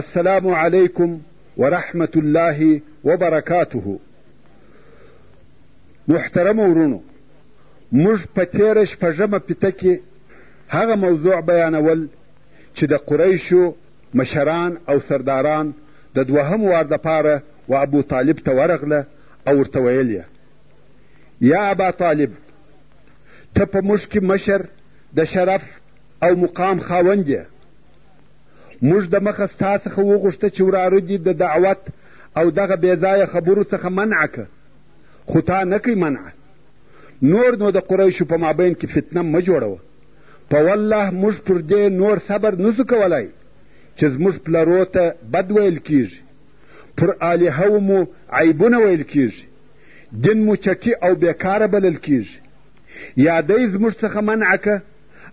السلام علیکم ورحمت الله وبرکاته محترم ورونو موږ په تېره شپږمه پیته کې هغه موضوع بیانول چې د قریشو مشران او سرداران د دوهم وار دپاره و ابو طالب ته ورغله او ورته ویل یې یا ابا طالب ته په موږ کې مشر د شرف او مقام خاوند یې موږ د مخه ستا څخه وغوښته چې وراره دي د دعوت او دغه بې ځایه خبرو څخه منع که خو تا نه کوي منع نور نو د قریشو په مابین کې فتنه مه جوړوه په والله موږ پر دې نور صبر نسو کولای چې زموږ پلرو ته بد ویل کیږي پر الهو مو عیبونه ویل کیږي دین مو چټي او بېکاره بلل کیږي یا دی زموږ څخه منع که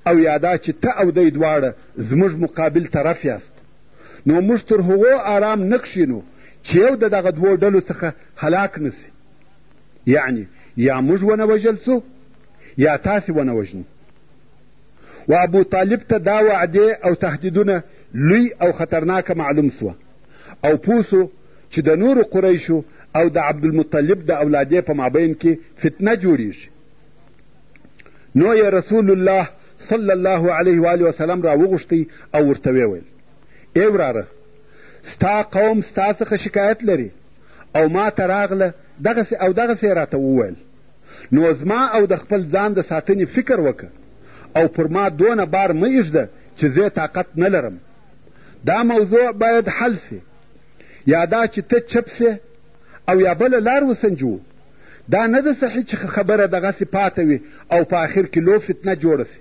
او یا دا چې ته او دی دواړه زموږ مقابل طرف یاست نو موږ تر هغو آرام نه کښینو چې یو د دغه دوو ډلو څخه هلاک نه سي یعنی یا موږ ونه وژل سو یا تاسې ونه وژنو و ابو طالب ته دا وعدې او تهدیدونه لوی او خطرناکه معلوم سوه او پوه سو چې د نورو قریشو او د عبدالمطلب د اولادې په مابین کې فتنه جوړیږي نو یې رسول الله صلی الله علیه و آله وسلم راوغوښتی او ورته ویې ویل ای وراره ستا قوم ستا څخه شکایت لري او ما ته راغله دغسې او دغسې یې راته وویل نو زما او د خپل ځان د ساتنې فکر وکړه او پر ما دونه بار مه ایږده چې زه طاقت نه لرم دا موضوع باید حل سي یا دا چې ته چپ سې او یا بله لار وسنجوو دا نه ده صحیح چې خبره دغسې پاتې وي او په آخر کې لو فتنه جوړه سي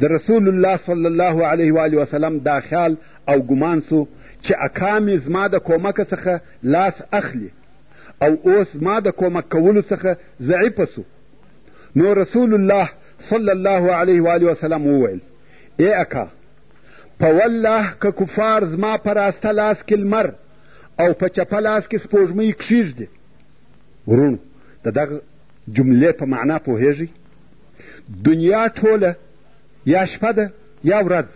د رسول الله صلی الله علیه و آله وسلم دا خیال او ګمان سو چې اکا مې زما د کومک څخه لاس اخلي او اوس زما د کومک کولو څخه ضعیفه سو نو رسول الله صلی الله علیه و آله وسلم وویل ای اکا په والله که کفار زما په راسته لاس کې لمر او په چپه لاس کې سپوږمۍ کښېږدي وروڼو د دغه جملې په معنا پوهېږئ دنیا ټوله یا شپه ده یا ورځ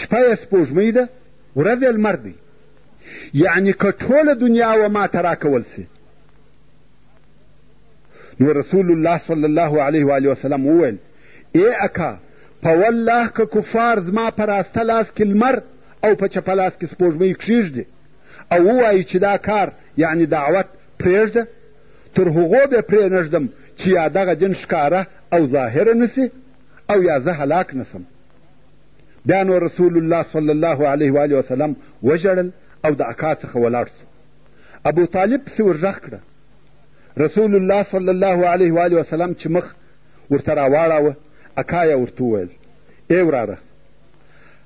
شپه یې سپوږمۍ ده ورځ یې لمر دی یعنی که ټوله دنیا و ما ته راکول سي نو رسول الله صلی الله علیه و آله وسلم وویل ای اکا په والله که کفار زما په راسته لاس کې لمر او په چپه لاس کې سپوږمۍ کښېږدي او ووایي چې دا کار یعنې دعوت پرېږده تر هغو به پرې نه ږدم چې یا دغه دین ښکاره او ظاهره نه سي او یا زه هلاک نه سم بیا نو رسول الله صلی الله علیه و علیه وسلم وژړل او د اکا څخه ولاړ سو ابو طالب پسې ورږغ کړه رسول الله صلی الله علیه و علیه وسلم چې مخ ورته راواړاوه اکا یې ورته وویل ای وراره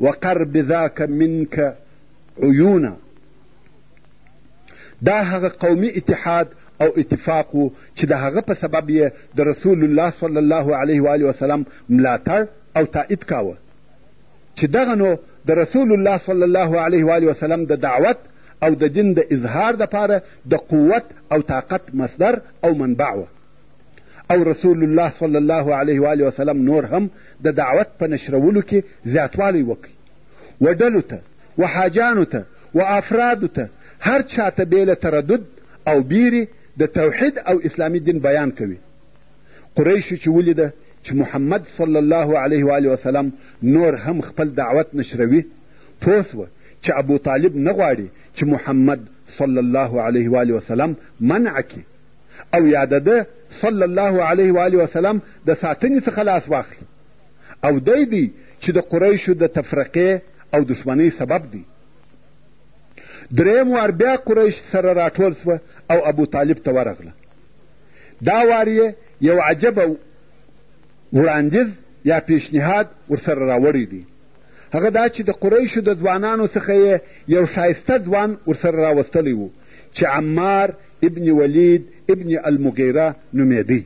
وقر بذاک منک عیونا دا هغه قومي اتحاد او اتفاق و چې د هغه په سبب یې د رسول الله صلی الله علیه و وسلم ملاتړ او تایید کاوه چې دغه نو د رسول الله صلی الله علیه و وسلم د دعوت او د دین د اظهار دپاره د قوت او طاقت مصدر او منبع وه او رسول الله صلی الله علیه و آله وسلم نور هم د دعوت په نشرولو کې زیاتوالی وکړي و ډلو ته و حاجانو ته و افرادو ته هر چا ته بې له تردد او بیرې د توحید او اسلامي دین بیان کوي قریشو چې ولیده چې محمد صلی الله علیه و آله وسلم نور هم خپل دعوت نشروي پوه سوه چې ابو طالب نه غواړي چې محمد صلی الله علیه و آله وسلم منع کړي او یا د ده صلی الله علیه و آله وسلم د ساتنې څخه لاس واخلي او دی دی چې د قریشو د تفرقې او دښمنۍ سبب دی دریم وار بیا قریش سره راټول سوه او ابو طالب ته ورغله دا وار یې یو عجبه وړاندیز یا پیشنهاد ورسره راوړی دی هغه دا چې د قریشو د ځوانانو څخه یې یو ښایسته ځوان ورسره راوستلی و چې عمار ابن ولید ابن المغیره نومېدی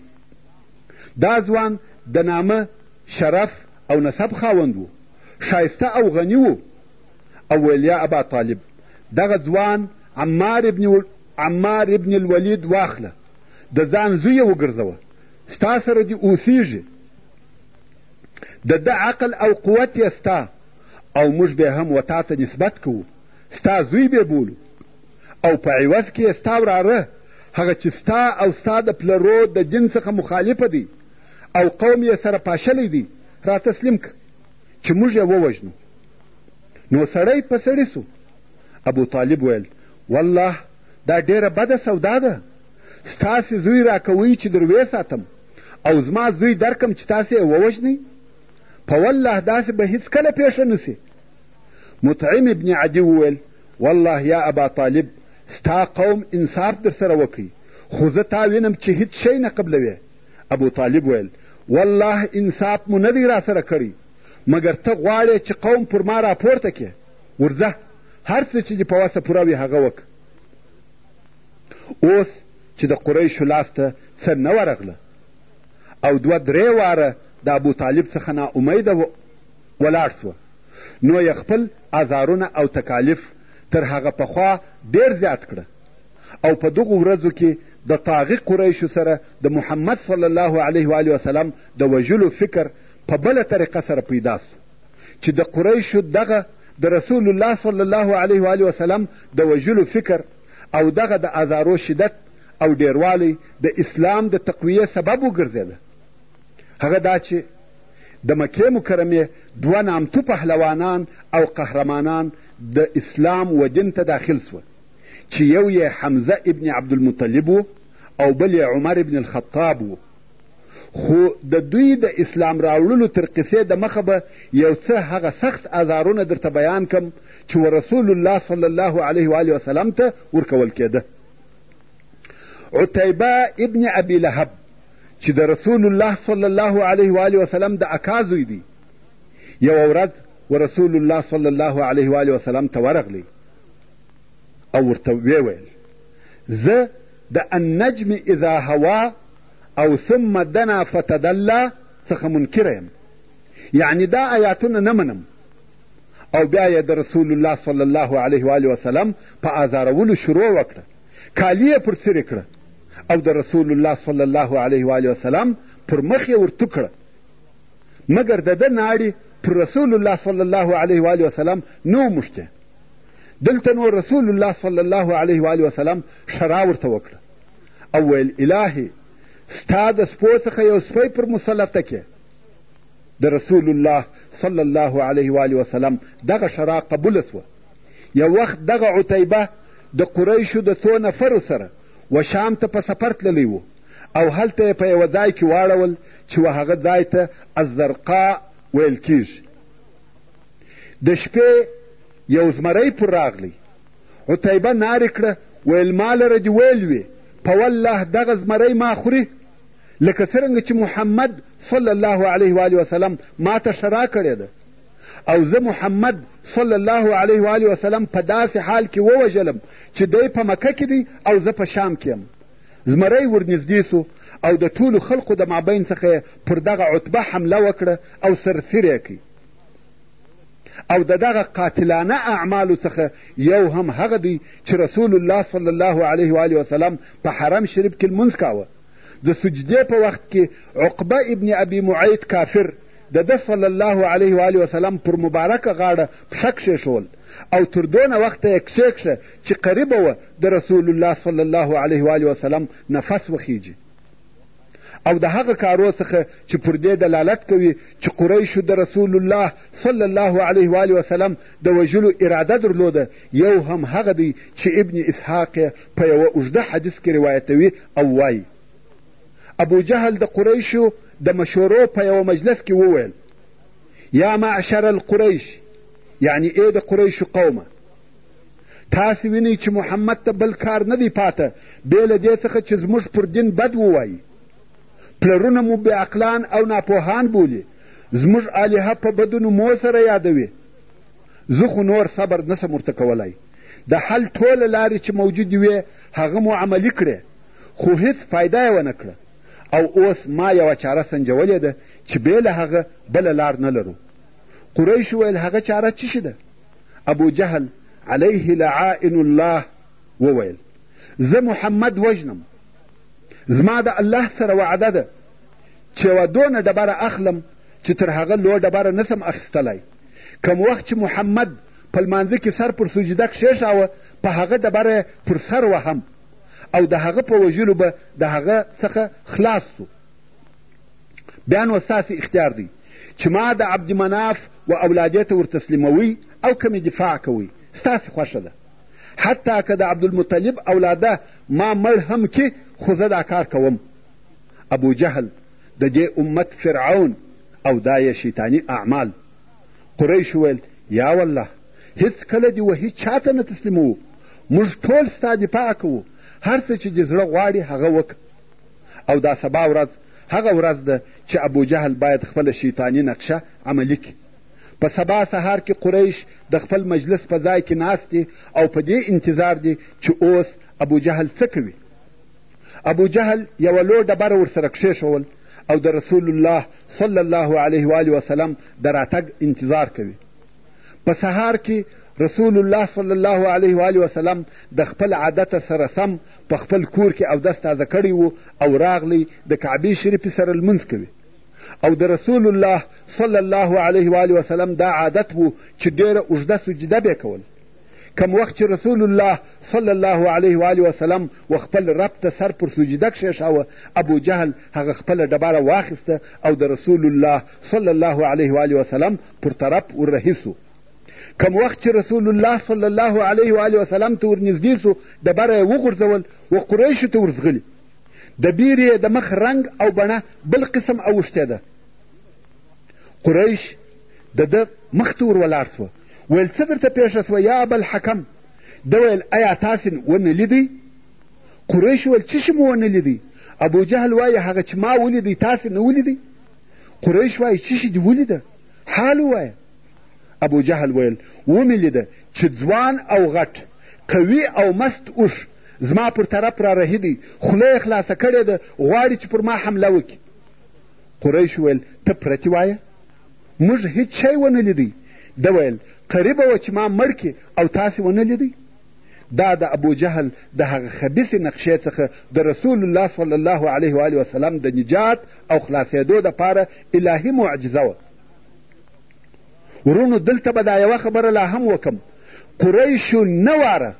دا ځوان د نامه شرف او نسب خاوند و ښایسته او غني و او ویل یا ابا طالب دغه ځوان عمار ابن و... عمار ابن الولید واخله د ځان زوی وګرځوه ستا سره دې اوسیږي د ده عقل او قوت یې ستا او موږ به هم و تا ته نسبت کوو ستا زوی به بولو او په عوض کې ستا وراره هغه چې ستا او ستا د پلرو د دین څخه مخالفه دی او قوم یې سره پاشلی دی را تسلیم که چې موږ یې ووژنو نو سړی په سړي سو ابو طالب ویل والله دا ډېره بده سودا ده ستاسې زوی راکوئ چې در وې ساتم او زما زوی درکم چې تاسې یې ووژنئ په والله داسې به هیڅکله پېښه نه سي مطعم ابن عدي وویل والله یا ابا طالب ستا قوم انصاف در سره وکړي خو زه تا وینم چې هیڅ شی نه قبلوې ابو طالب ویل والله انصاف مو نه دی راسره کړی مګر ته غواړې چې قوم پر ما راپورته کې ورځه هر څه چې دې په وسه پوره وي هغه وکړه اوس چې د قریشو لاس ته څه نه ورغله او دوه درې واره د ابو طالب څخه ناامیده ولاړ سو نو یې خپل ازارونه او تکالیف تر هغه پخوا ډېر زیات کړه او په دغو ورځو کې د طاغي قریشو سره د محمد صلی الله علیه و علیه وسلم د وژلو فکر په بله طریقه سره پیدا سو چې د قریشو دغه د رسول الله صلی الله علیه و علیه وسلم د وژلو فکر او دغه د ازارو شدت او ډیروالی د اسلام د تقویې سبب وګرځېده هغه دا چې د مکې مکرمې دوه نامتو پهلوانان او قهرمانان د اسلام و دین ته داخل سوه چې یو یې حمزه ابن عبدالمطلب و او بل یې عمر ابن الخطاب و خو د دوی د اسلام راوړلو تر قصې د مخه به یو څه هغه سخت ازارونه درته بیان کم چې و رسول الله صلی الله علیه وآله وسلم ته ورکول کېده عتیبه ابن ابي لهب چې د رسول الله صلی الله علیه و آله وسلم د اکا زوی دی یوه ورځ و رسول الله صلی الله علیه و آله وسلم ته ورغلی او ورته ویې ویل زه د النجم اذا هوا او ثم دنا فتدلا څخه منکره یم یعنی دا آیاتونه نه منم او بیا یې د رسول الله صلی الله علیه و آله وسلم په ازارولو شروع وکړه کالي یې پر څیرې کړه او د رسول الله صلی الله علیه و وسلم پر مخ یې ورتو کړه مګر د ده ناړې پر رسول الله صلی الله علیه و وسلم نه وموښتې دلته نو رسول الله صلی الله علیه و وسلم ښرا ورته وکړه او ویل الهي ستا د سپو څخه یو سپی پر مسلطه کې د رسول الله صلی الله علیه و وسلم دغه شرا قبوله سوه یو وخت دغه عتیبه د قریشو د څو نفرو سره و شام ته په سفر تللی و او هلته یې په یوه ځای کې واړول چې و هغه ځای ته الزرقا ویل کیږي د شپې یو زمری پر راغلی عتیبه نارې کړه ویل ما لره دې ویل وي په والله دغه زمری ما خوري لکه څرنګه چې محمد صلی الله علیه و وسلم ما ته ښرا کړې ده او زه محمد صلی الله علیه و آله وسلم په داسې حال کې ووژلم چې دی په مکه کې دی او زه په شام کې یم زمری ورنږدې سو او د ټولو خلقو د مابین څخه یې پر دغه عتبه حمله وکړه او سرسیر یې کړي او د دغه قاتلانه اعمالو څخه یو هم هغه دی چې رسول الله صلی الله علیه و آله وسلم په حرم شریف کې لمونځ کاوه د سجدې په وخت کې عقبه ابن ابي معید کافر د ده صلی الله علیه و آله وسلم پر مبارکه غاړه پښه کښېښول او تر دونه وخته یې کښېکښه چې قریبه وه د رسول الله صلی الله علیه و آله وسلم نفس وخیږي او د هغه کارو څخه چې پر دې دلالت کوي چې قریشو د رسول الله صلی الله علیه و آله وسلم د وژلو اراده درلوده یو هم هغه دی چې ابن اسحاق په یوه اوږده حدیث کې روایتوي او وایي ابو جهل د قریشو د مشورو په یوه مجلس کې وویل یا معشر القریش یعنی ای د قریشو قومه تاسې وینئ چې محمد ته بل کار نه دی پاته بې له دې څخه چې زموږ پر دین بد ووایي پلرونه مو بې عقلان او ناپوهان بولي زموږ الهه په بدو نومو سره یادوي زه خو نور صبر نسم ورته کولای د حل ټوله لارې چې موجودې وې هغه مو عملي کړې خو هیڅ فایده یې ونه کړه او اوس ما یوه چاره سنجولې ده چې بې له هغه بله لار نه لرو قریش ویل هغه چاره څه شي ده ابو جهل علیه لعائن الله وویل زه محمد وژنم زما د الله سره وعده ده چې یوه دونه ډبره اخلم چې تر هغه لوړ ډبره نسم اخیستلی کوم وخت چې محمد په لمانځه کې سر پر سجده کښېښاوه په هغه ډبره یې پر سر وهم او د هغه په وژلو به د هغه څخه خلاص سو بیا نو ستاسې اختیار دی چې ما د عبد مناف و اولادې ته ور تسلیموئ او که مې دفاع کوئ ستاسې خوښه ده حتی که د عبدالمطلب اولاده ما مړ هم کې خو زه دا کار کوم ابو جهل د دې امت فرعون او دا یې شیطاني اعمال قریشو ویل یا والله هېڅکله دې وهي چا ته نه تسلیموو موږ ټول ستا دفاع کوو هر څه چې دې زړه غواړي هغه وکړه او دا سبا ورځ هغه ورځ ده چې ابوجهل باید خپله شیطاني نقشه عملي کړي په سبا سهار کې قریش د خپل مجلس په ځای کې ناست او په دې انتظار دي چې اوس ابوجهل څه کوي ابو جهل یوه لو ډبره ورسره کښېښول او د رسول الله صلی الله علیه و آله وسلم د راتګ انتظار کوي په سهار کې رسول الله صلی الله علیه و آله وسلم د خپل عادت سره سم په خپل کور کې اودس تازه کړی و او راغلی د کعبې شریفې سره لمونځ کوي او د رسول الله صلی الله علیه و آله وسلم دا عادت و چې ډېره اوږده سجده به یې کول کم وخت چې رسول الله صلی الله علیه و آله وسلم و خپل رب ته سر پر سجده کښېښاوه ابو جهل هغه خپله ډبره واخیسته او د رسول الله صلی الله علیه و آله وسلم پر طرف ورهي سو کم وخت چې رسول الله صلی الله علیه و آله وسلم ته ورنږدې سو ډبره یې وغورځول و قریشو ته ورځغلي د بیرې د مخ رنګ او بڼه بل قسم اوښتې ده قریش د ده مخ ته ور ولاړ سوه ویل څه درته پېښه سوه یا ابالحکم ده ویل ایا تاسې ونه لیدی قریش ویل څه شي مو ونه لیدی ابوجهل وایي هغه چې ما ولیدی تاسې نه ولیدی قریش وایي څه شي دې ولیده حال ووایه ابوجهل ویل ومې لیده چې ځوان او غټ قوي او مست اوښ زما پر طرف را رهي دی خوله یې خلاصه کړې ده غواړي چې پر ما حمله وکړي قریش ویل ته پرتې وایه موږ هیڅ شی ونه لیدی ده ویل قریبه وه چې ما مړ کې او تاسې ونه لیدی دا د ابو جهل د هغه خبیثې نقشې څخه د رسول الله صلی الله علیه و وسلم د نجات او خلاصېدو دپاره الهي معجزه وه ورونو دلته به دا یوه خبره لا هم وکم قریشو نه واره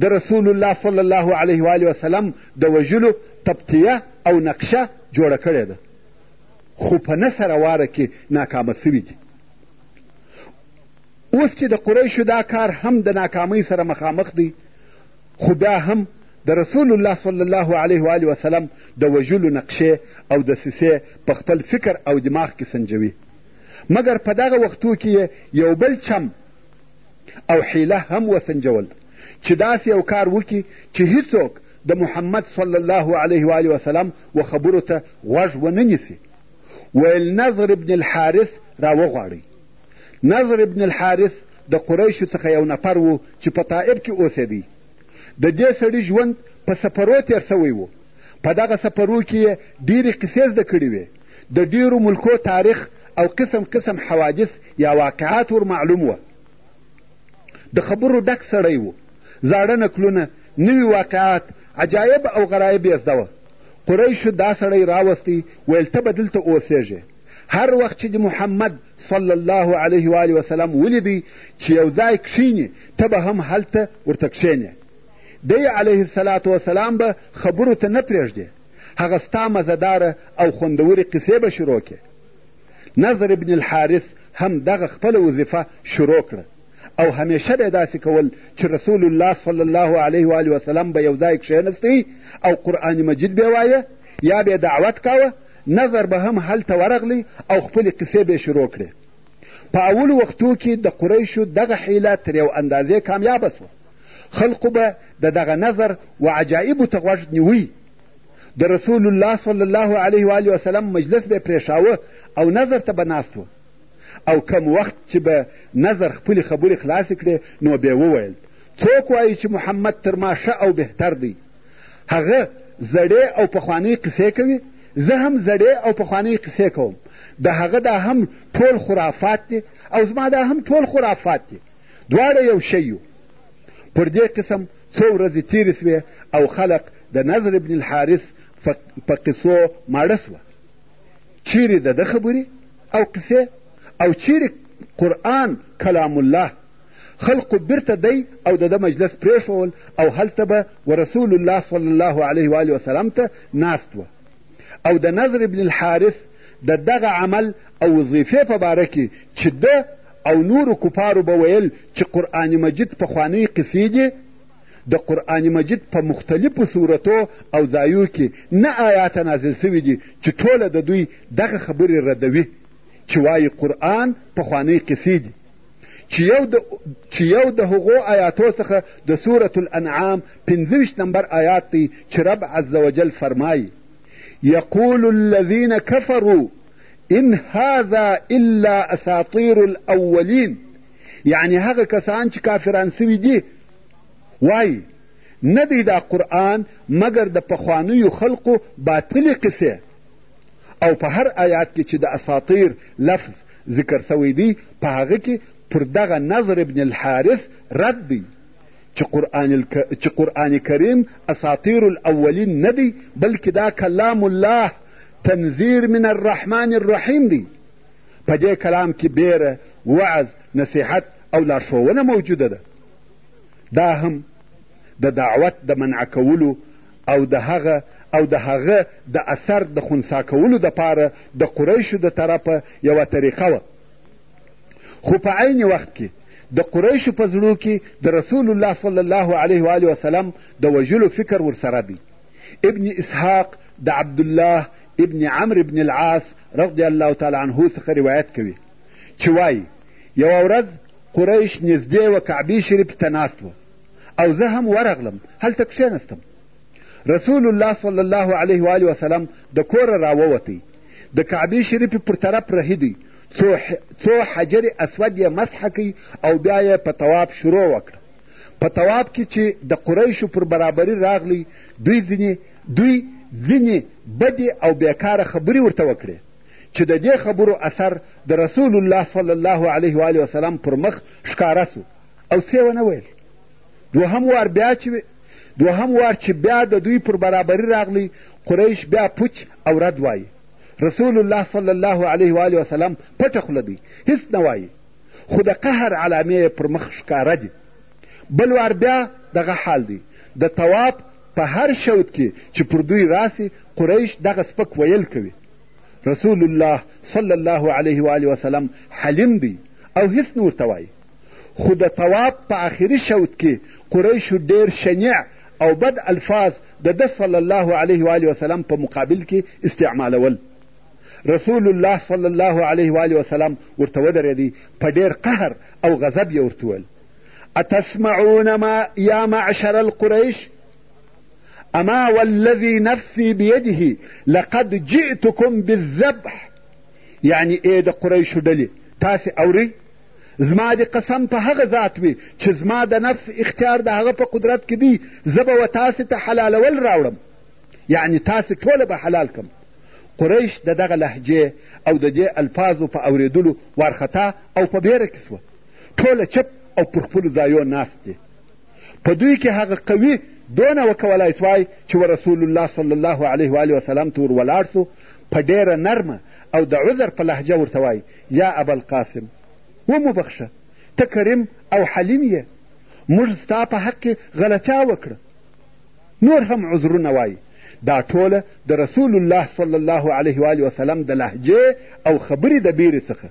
د رسول الله صلی الله علیه و وسلم د وژلو تبتیه او نقشه جوړه کړې ده خو په نه سره واره کې ناکامه سوي دي اوس چې د قریشو دا کار هم د ناکامۍ سره مخامخ دی خو بیا هم د رسول الله صلی الله علیه و آله وسلم د وژلو نقشې او دسیسې په خپل فکر او دماغ کې سنجوي مګر په دغه وختو کې یو بل چم او حیله هم وسنجول چې داسې یو کار وکړي چې هیڅوک د محمد صلی الله علیه و وسلم و خبرو ته غوږ ونه نیسي ویل نظر ابن الحارث راوغواړئ نظر ابن الحارث د قریشو څخه یو نفر و چې په طائب کې اوسېدی د دې سړي ژوند په سفرو تېر سوی و په دغه سفرو کې یې ډېرې قصې زده کړې وې د ډېرو ملکو تاریخ او قسم قسم حوادث یا واقعات ور معلوم وه د خبرو ډک سړی و زاړه نکلونه نوي واقعات عجایب او غرایب یې زده وه قریشو دا سړی راوستی ویل ته به دلته اوسېږې هر وخت چې د محمد صلی الله علیه و وسلم ولیدی چې یو ځای کښیني ته به هم هلته ورته کښېنې دی علیه السلام وسلام به خبرو ته نه پرېږدې هغه ستا مزهداره او خوندورې قصې به شروع کې نظر ابن الحارث هم دغه خپله وظیفه شروع کړه او همیشه به یې داسې کول چې رسول الله صلی الله علیه و آله وسلم به یو ځای کښېنستی او قرآن مجید به وایه یا به دعوت کاوه نظر به هم هلته ورغلی او خپلې قصې به شروع کړې په اولو وختو کې د قریشو دغه حیله تر یو اندازې کامیابه سوه خلقو به د دغه نظر و عجایبو ته غوږ نیوی د رسول الله صلی الله علیه و علیه وسلم مجلس به پرېښاوه او نظر ته به ناست و او کم وخت چې به نظر خپلې خبرې خلاصې کړې نو به وویل څوک وایي چې محمد تر ما ښه او بهتر دی هغه زړې او پخوانۍ قصې کوي زه هم زړې او پخوانۍ قصې کوم د هغه دا هم ټول خرافات دي او زما دا هم ټول خرافات دي دواړه یو شی یو پر دې قسم څو ورځې تېرې شوې او خلق د نظر ابن الحارث په قصو ماړه سوه چیرې د ده خبرې او قصې او چیرې قرآن کلام الله خلقو بیرته دی او د ده مجلس پرېښول او هلته به ورسول الله صلی الله علیه و وسلم ته ناست و او د نظر ابن الحارث د دغه عمل او وظیفې په باره کې چې ده او نورو کفارو به ویل چې قرآن مجید پخوانۍ قصې دي د قرآن مجید په مختلفو صورتو او ځایو کې نه آیات نازل سوي دي چې ټوله د دوی دغه خبرې ردوي چې وایي قرآن پخوانۍ قصې دي چې یو د هغو آیاتو څخه د سورة الانعام پنځه ویشت نمبر آیات دی چې رب عز وجل فرمایي یقول الذین کفروا ان هذا الا اساطیر الاولین یعنی هغه کسان چې کافران سوي دي وایي نه دی دا قرآن مګر د پخوانیو خلقو باطلې قصې او په هر آیات کې چې د اساطیر لفظ ذکر سوی دی په هغه کې پر دغه نظر ابن الحارث رد دی چې قرآن, الک... چې قرآن کریم اساطیر الاولین نه دی بلکې دا کلام الله تنذیر من الرحمن الرحیم دی په دې کلام کې بیره وعظ نصیحت او لارښوونه موجوده ده دا هم د دعوت د منع کولو او د هغه او د هغه د اثر د خونسا کولو دپاره د قریشو د طرفه یوه طریقه وه خو په عین وخت کې د قریشو په زړو کې د رسول الله صلی الله علیه و وسلم د وژلو فکر ورسره دی ابن اسحاق د عبدالله ابن عمرو ابن العاص رضی الله تعالی عنه څخه روایت کوي چې وایي یوه ورځ قریش نږدې و کعبې شریف ته ناست و او زه هم ورغلم هلته کښېنستم رسول الله صلی الله علیه و آله وسلم د کوره راووتی د کعبې شریفې پر طرف رهي دی څو حجر اسود یې مسحه کوي او بیا یې په طواف شروع وکړه په تواب کې چې د قریشو پر برابري راغلی دوی ځینې دوی ځینې بدې او بیکاره خبرې ورته وکړې چې د دې خبرو اثر د رسول الله صلی الله علیه و آله وسلم پر مخ ښکاره سو او څه ونه ویل دوهم وار بیا چې دوهم وار چې بیا د دوی پر برابري راغلی قریش بیا پوچ او رد وایي رسول الله صلی الله علیه و آله وسلم پټه خوله دی هیڅ نه وایي خو د قهر علامې یې پر مخ ښکاره دي بل وار بیا دغه حال دی د تواب په هر شوت کې چې پر دوی راسي قریش دغه سپک ویل کوي رسول الله صلی الله علیه و آله وسلم حلیم دی او هیڅ نه ورته وایي خو د تواب په آخري شوت کې قریشو ډېر شنیع او بد الفاظ د ده صلی الله علیه و آله وسلم په مقابل کې استعمالول رسول الله صلی الله علیه و آله وسلم ورته ودرېدی په ډېر قهر او غضب یې ورته وویل اتسمعون ما یا معشر القریش اما والذي نفسي بيده لقد جئتكم بالذبح یعنی ای د قریشو ډلې تاسې اورئ زما د قسم په هغه ذات وي چې زما د نفس اختیار د هغه په قدرت کې دی زه به و تاسې ته حلالول راوړم یعنی تاسې ټوله به حلال کم قریش د دغه لهجې او د دې الفاظو په اورېدلو وارخطا او په بیره کې سوه ټوله چپ او پر خپلو ځایو ناست دي په دوی کې هغه قوي دونه وکولای سوای چې و رسول الله صلی الله علیه و آله وسلم ته ور ولاړ سو په ډېره نرمه او د عذر په لهجه ورته وای یا ابالقاسم وموبخښه ته کریم او حلیم یې موږ ستا په حق کې غلطیا وکړه نور هم عذرونه وایي دا ټوله د رسول الله صلی الله علیه و وسلم د لهجې او خبرې د بیرې څخه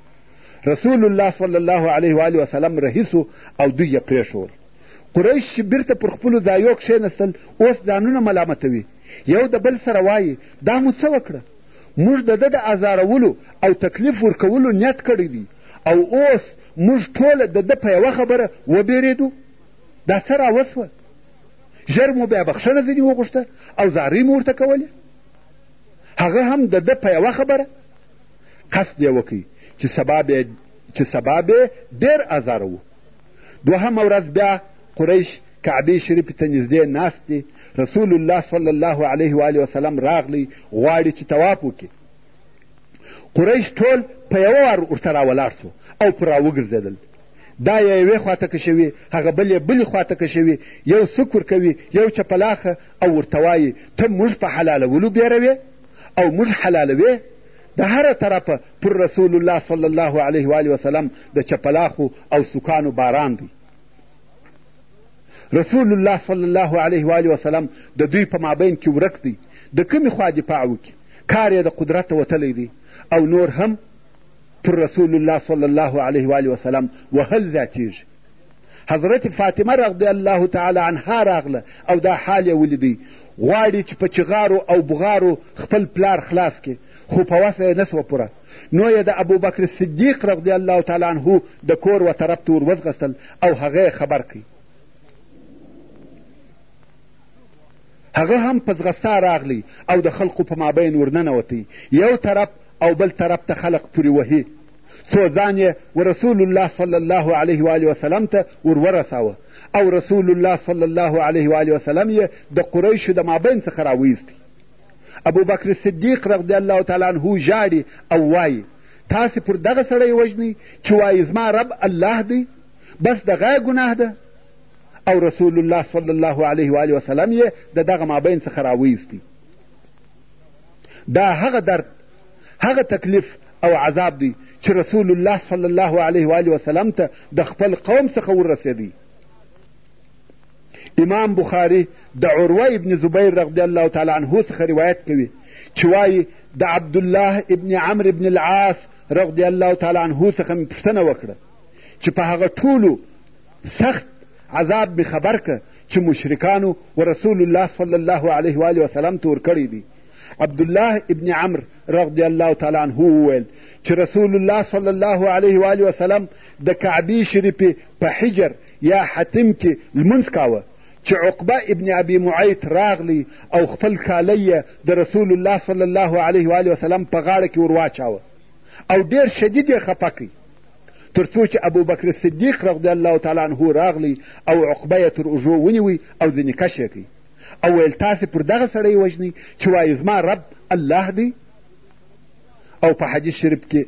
رسول الله صلی الله علیه و آله وسلم رهي سو او دوی یې پرېښول قریش چې بیرته پر خپلو ځایو کښېنستل اوس ځانونه ملامتوي یو د بل سره وایي دا مو څه وکړه موږ د ده د ازارولو او تکلیف ورکولو نیت کړی دی او اوس موږ ټوله د ده په یوه خبره وبېرېدو دا څه راوسوه ژر مو بیا بخښنه ځینې وغوښته او زارۍ مو ورته کولې هغه هم د ده په یوه خبره قصد یې وکړي چې سبا بیا چې سبا بیا ډېر ازاره و دوهمه ورځ بیا قریش کعبې شریفې ته نږدې ناست دي رسول الله صلی الله علیه و وسلم راغلی غواړي چې طواف وکړي قریش ټول په یوه وار ورته راولاړ سو او پر راوګرځېدل دا یې یوې خواته کشوي هغه بل یې بلې خواته کشوي یو سک ورکوي یو چپلاخه او ورته وایي ته موږ په حلالولو بیروې او موږ حلالوې د هره طرفه پر رسول الله صلی الله علیه و وسلم د چپلاخو او سکانو باران دی رسول الله صلی الله علیه و وسلم د دوی په مابین کې ورک دی د کومې خوا دفاع وکړي کار یې د قدرت وتلی دی او نور هم پر رسول الله صلی الله علیه و وسلم وهل زیاتیږي حضرت فاطمه رضی الله تعالی عنها راغله او دا حال یې ولیدی غواړي چې په چغارو او بغارو خپل پلار خلاص کړي خو په وسه یې نسوه پوره نو یې د ابوبکر صدیق رضی الله تعالی عنه د کور و طرف ته ور وځغستل او هغه خبر کړي هغه هم په ځغستا راغلی او د خلقو په مابین ورننوتی یو طرف او بل طرف ته خلق پورې وهي څو ځان یې ورسول الله صلی الله علیه و وسلم ته ور ورساوه او رسول الله صلی الله علیه و وسلم یې د قریشو د مابین څخه راویستی ابوبکر صدیق رضی الله تعالی عنه ژاړي او وایي تاسې پر دغه سړی وژنئ چې وایي زما رب الله دی بس دغه ګناه ده او رسول الله صلی الله علیه و وسلم یې د دغه مابین څخه راویستی دا هغه درد هغه تکلیف او عذاب دی چې رسول الله صلی الله علیه و آله وسلم ته د خپل قوم څخه ورسېدی امام بخاری د عروه ابن زبیر رضی الله تعالی عنه څخه روایت کوي چې وایي د عبدالله ابن عمرو ابن العاص رضی الله تعالی عنه څخه مې پوښتنه وکړه چې په هغه ټولو سخت عذاب می خبر که چې مشرکانو و رسول الله صلی الله علیه و آله وسلم تور کړی دی عبدالله ابن عمر رضی الله تعالی عنه وویل چې رسول الله صلی الله علیه و آله وسلم د کعبې شریفې په حجر یا حتم کې لمونځ کاوه چې عقبه ابن ابي معیط راغلی او خپل کالی د رسول الله صلی الله علیه و آله وسلم په غاړه کې ور واچاوه او ډېر شدید یې خفه کړي تر څو چې ابوبکر صدیق رضی الله تعالی عنه راغلی او عقبه یې تر اوږو ونیوی او ځینې کش یې کوي او ویل تاسې پر دغه سړی وژنئ چې وایي زما رب الله دی او په حدیث شریف کې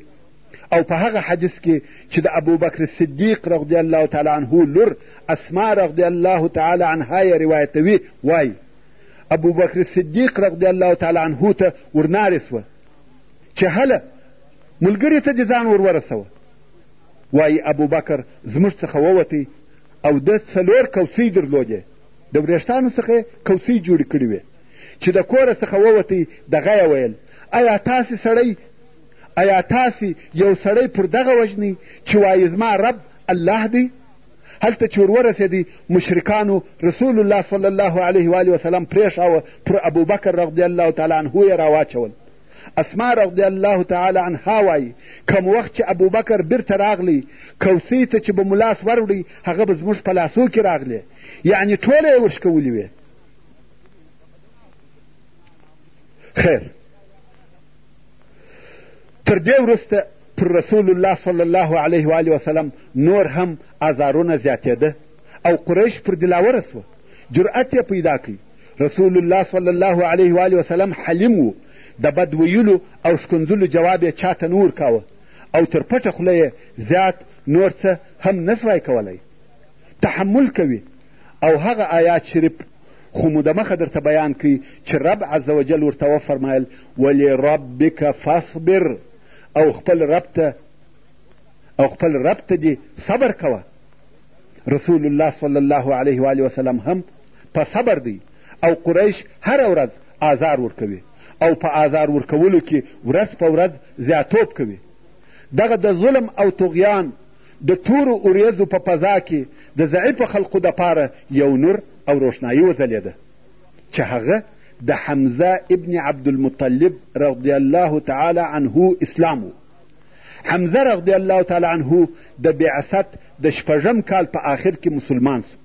او په هغه حدیث کې چې د ابوبکر صدیق رضی الله تعالی عنه لور اسما رضی الله تعالی عنها یې روایتوي وایي ابوبکر صدیق رضی الله تعالی عنه ته ورنارې سوه چې هله ملګري ته دې ځان ور ورسوه وایي ابوبکر زموږ څخه ووتی او ده څلور کوسۍ درلودې د وریښتانو څخه یې کوسۍ جوړې کړې وې چې د کوره څخه ووتی دغه یې ویل ایا تاسې سړی ایا تاسې یو سړی پر دغه وژنئ چې وایي زما رب الله دی هلته چې ورورسېدی مشرکانو رسول الله صلی الله علیه و وسلم پرېښاوه پر ابوبکر رضی الله تعالی عنه یې راواچول اسما رضی الله تعالی عنها وایي کم وخت چې ابوبکر بیرته راغلی کوسۍ ته چې به مو لاس وروړی هغه به زموږ په لاسو کې راغلې یعنې ټوله یې ورشکولي وې خیر تر دې وروسته پر رسول الله صلی الله علیه و آله وسلم نور هم ازارونه زیاتېده او قریش پر دلاوره سوه جرأت یې پیدا کړي رسول الله صلی الله علیه و آله وسلم حلیم و د بد ویلو او ښکنځلو جواب یې چا ته نه ورکاوه او تر پټه خوله یې زیات نور څه هم نه سوای کولی تحمل کوي او هغه آیات شریف خو مو د مخه درته بیان کوي چې رب عز وجل ورته وفرمایل ولربک فاصبر او خپل رب ته او خپل رب ته دې صبر کوه رسول الله صلی الله علیه و وسلم هم په صبر دی او قریش هره ورځ آزار ورکوي او په آزار ورکولو کې ورځ په ورځ زیاتوب کوي دغه د ظلم او طغیان د تورو اوریځو په فضا کې د ضعیفو خلقو دپاره یو نور او روښنایي وځلېده چې هغه د حمزه ابن عبدالمطلب رضی الله تعالی عنه اسلام و حمزه رضی الله تعالی عنه د بعثت د شپږم کال په آخر کې مسلمان سو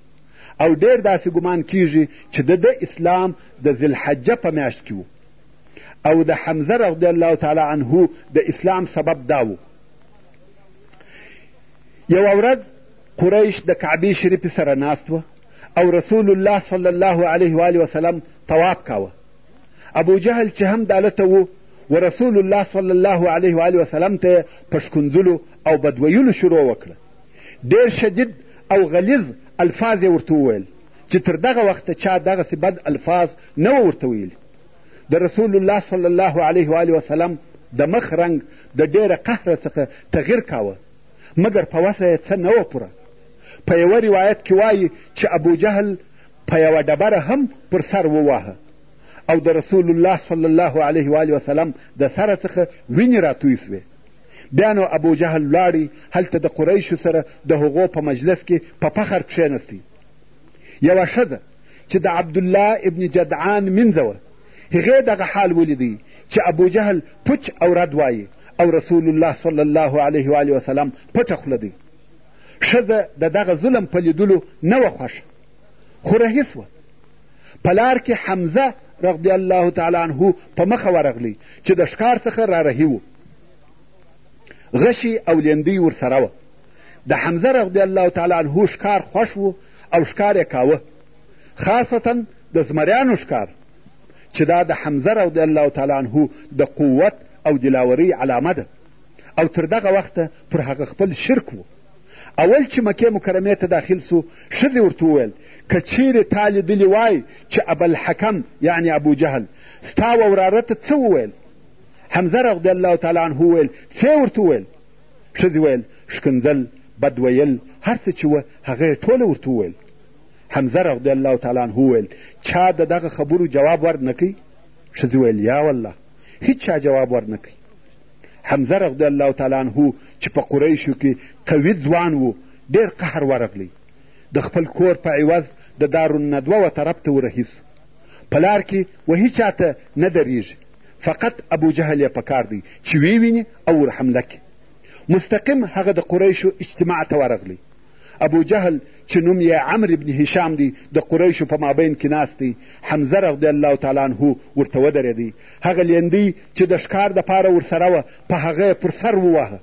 او ډېر داسې ګمان کیږي چې د ده اسلام د ذلحجه په میاشت کې و او د حمزه رضی الله تعالی عنه د اسلام سبب دا و یوه ورځ قریش د کعبې شریفې سره ناست و او رسول الله صلی الله علیه و وسلم طواف کاوه ابو جهل چې هم دالته و و رسول الله صلی الله علیه و آله وسلم ته په ښکنځلو او بدویلو شروع وکړه ډېر شدید او غلیظ الفاظ یې ورته وویل چې تر دغه وخته چا دغسې بد الفاظ نه وه ورته ویلي د رسول الله صلی الله علیه و آله وسلم د مخ رنګ د ډېره قهره څخه تغیر کاوه مګر په وسه یې څه نه وه پوره په یوه روایت کې وایي چې ابو جهل په یوه ډبره هم پر سر وواهه او د رسول الله صلی الله علیه و وسلم د سره څخه وینې راتوی سوې بیا نو ابو جهل لاړی هلته د قریشو سره د هغو په مجلس کې په فخر کښېنستی یوه ښځه چې د عبدالله ابن جدعان منځه وه هغې دغه حال ولیدی چې ابو جهل پوچ او رد وایي او رسول الله صلی الله علیه و وسلم پټه خوله دی ښځه د دغه ظلم په لیدلو نه وه خوښه خو رهي سوه په لار کې حمزه رضی الله تعالی عنه په مخه ورغلی چې د ښکار څخه را رهي و غشي او لیندۍ ورسره وه د حمزه رضی الله تعالی عنه ښکار خوښ و او ښکار یې کاوه خاصتا د زمریانو ښکار چې دا د حمزه رضی الله تعالی عنه د قوت او دلاورۍ علامه ده او تر دغه وخته پر هغه خپل شرک و اول چې مکې مکرمې ته داخل سو ښځې ورته وویل که چیرې تا لیدلي وای چې ابوالحکم یعنې ابوجهل ستا و وراره ته څه وویل حمزه رضی الله تعالی عنه وویل څه یې ورته وویل ښځې ویل ښکنځل بد ویل هر څه چې وه هغه یې ټوله ورته وویل حمزه رضی الله تعالی عنه وویل چا د دغه خبرو جواب ورنه کوي ښځې ویل یا والله هیچا جواب ورنه کوي حمزه رضی الله تعالی عنه چې په قریشو کې قوي ځوان و ډېر قهر ورغلی د خپل کور په عوض د دارالندوه و طرف ته ورهي سو په لار کې و هیچا ته نه درېږي فقط ابو جهل یې پکار دی چې ویې ویني او ورحمله کړي مستقیم هغه د قریشو اجتماع ته ورغلی ابو جهل چې نوم یې عمر ابن هشام دی د قریشو په مابین کې ناست دی حمزه رضی الله تعالی عنه ورته ودرېدی هغه لیندۍ چې د ښکار دپاره ورسره وه په هغه یې پر سر وواهه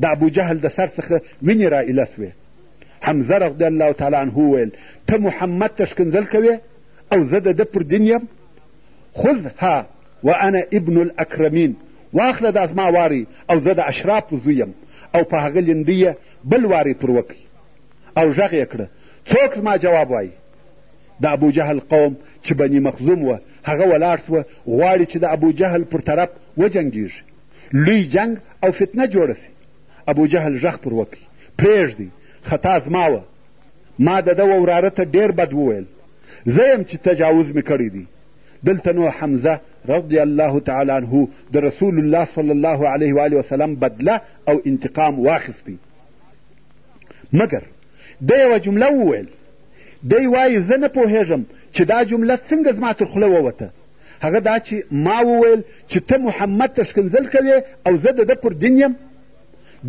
د ابو جهل د سر څخه وینې را ایله سوې حمزه رضی الله تعالی عنه وویل ته محمد ته ښکنځل کوې او زه د ده پر دین یم خذها وانا ابن الاکرمین واخله دا زما واری او زه د اشرافو زوی یم او په هغه لیندۍ بل واری پر وکړ او غږ یې کړه څوک زما جواب وایي د ابوجهل قوم چې بني مخزوم وه هغه ولاړ سوه غواړي چې د ابوجهل پر طرف وجنګېږي لوی جنګ او فتنه جوړه سي ابوجهل غږ پر وکړي پرېږدئ خطا زما وه ما د ده وراره ته ډېر بد وویل زه یم چې تجاوز مې کړی دی دلته نو حمزه رضی الله تعالی عنه د رسول الله صلی الله علیه و وسلم بدله او انتقام واخیست مګر ده یوه جمله وویل دی وایي زه نه پوهېږم چې دا جمله څنګه زما تر خوله ووته هغه دا چې ما وویل چې ته محمد ته ښکنځل کوې او زه د ده پر دین یم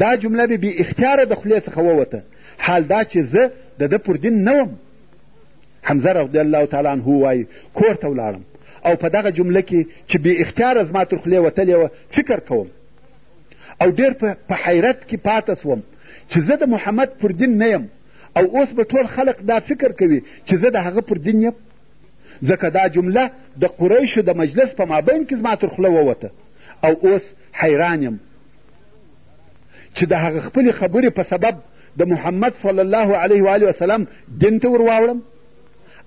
دا جمله مې بې اختیاره د خولې څخه ووته حال دا چې زه د ده پر دین نه وم حمزه رضی الله تعالی عنه وایي کور ته ولاړم او په دغه جمله کې چې بې اختیاره زما تر خولې وتلې وه فکر کوم او ډېر په حیرت کې پاته سوم چې زه د محمد پر دین نه یم او اوس به ټول خلق دا فکر کوي چې زه د هغه پر دین یم ځکه دا جمله د قریشو د مجلس په مابین کې زما تر خوله ووته او اوس حیران یم چې د هغه خپلې خبرې په سبب د محمد صلی الله علیه و آله وسلم دین ته ورواوړم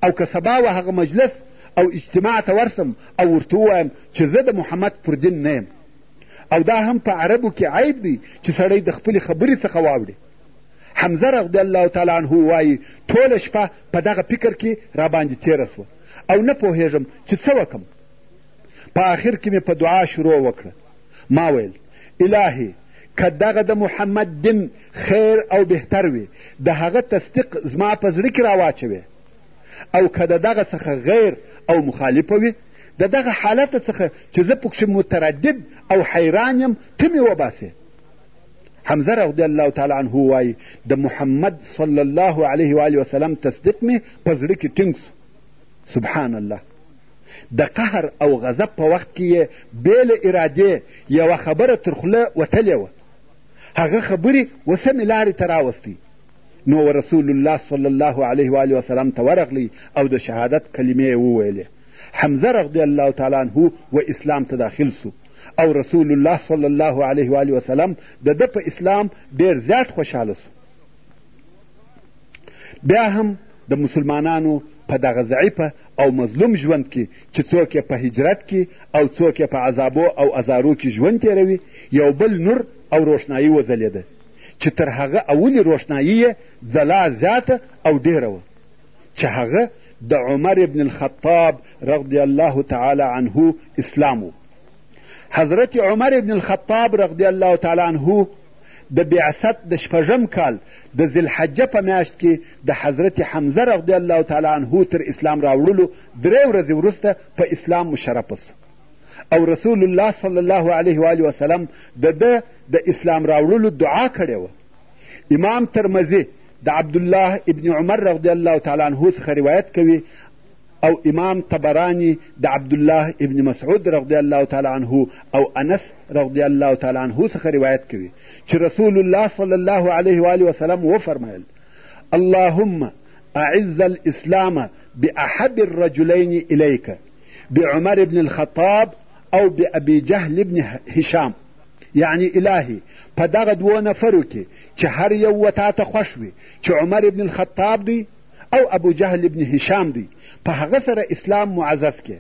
او که سبا و هغه مجلس او اجتماع ته ورسم او ورته ووایم چې زه د محمد پر دین نه یم او دا هم په عربو کې عیب دی چې سړی د خپلې خبرې څخه واوړي حمزه رضی الله تعالی عنه وایي ټوله شپه په دغه فکر کې راباندې تېره سوه او نه پوهېږم چې څه وکم په آخر کې مې په دعا شروع وکړه ما ویل الهي که دغه د محمد دین خیر او بهتر وي د هغه تصدیق زما په زړه کې راواچوې او که د دغه څخه غیر او مخالفه وي د دغه حالت څخه چې زه پکښې متردد او حیران یم ته مې وباسې حمزه رضی الله تعالی عنه وایي د محمد صلی الله علیه و وسلم تصدیق مې په زړه کې ټینګ سو سبحان الله د قهر او غضب په وخت کې یې بې له ارادې یوه خبره تر خوله وتلې وه هغه خبرې اوسمې لارې ته راوستی نو و رسول الله صلی الله علیه و آله وسلم ته ورغلی او د شهادت کلمې یې وویلې حمزه رضی الله تعالی عنه و اسلام ته داخل سو او رسول الله صلی الله علیه و آله وسلم د ده په اسلام ډېر زیات خوشحاله سو بیا هم د مسلمانانو په دغه ضعیفه او مظلوم ژوند کې چې څوک یې په هجرت کې او څوک یې په عذابو او ازارو کې ژوند تېروي یو بل نور او روښنایي وځلېده چې تر هغه اولي روښنايي یې ځلا زیاته او ډېره وه چې هغه د عمر ابن الخطاب رضی الله تعالی عنه اسلام و حضرت عمر ابن الخطاب رضی الله تعالی عنه د بعثت د شپږم کال د ذلحجه په میاشت کې د حضرت حمزه رضی الله تعالی عنه تر اسلام راوړلو درې ورځې وروسته په اسلام مشرف سو او رسول الله صلی الله علیه و آله وسلم د ده د اسلام راوړلو دعا کړې وه امام ترمزي د عبدالله ابن عمر رضی الله تعالی عنه څخه روایت کوي او امام طبراني د عبدالله ابن مسعود رضی الله تعالی عنه او انس رضی الله تعالی عنه څخه روایت کوي چې رسول الله صلی الله علیه و آله وسلم وفرمایل اللهم اعز الاسلام باحب الرجلين اليك بعمر ابن الخطاب او بأبي جهل ابن هشام یعنی الهي په دغه دوو نفرو کې چې هر یو و تا ته خوښ وي چې عمر ابن الخطاب دی او ابو جهل ابن هشام دی په هغه سره اسلام معزز کې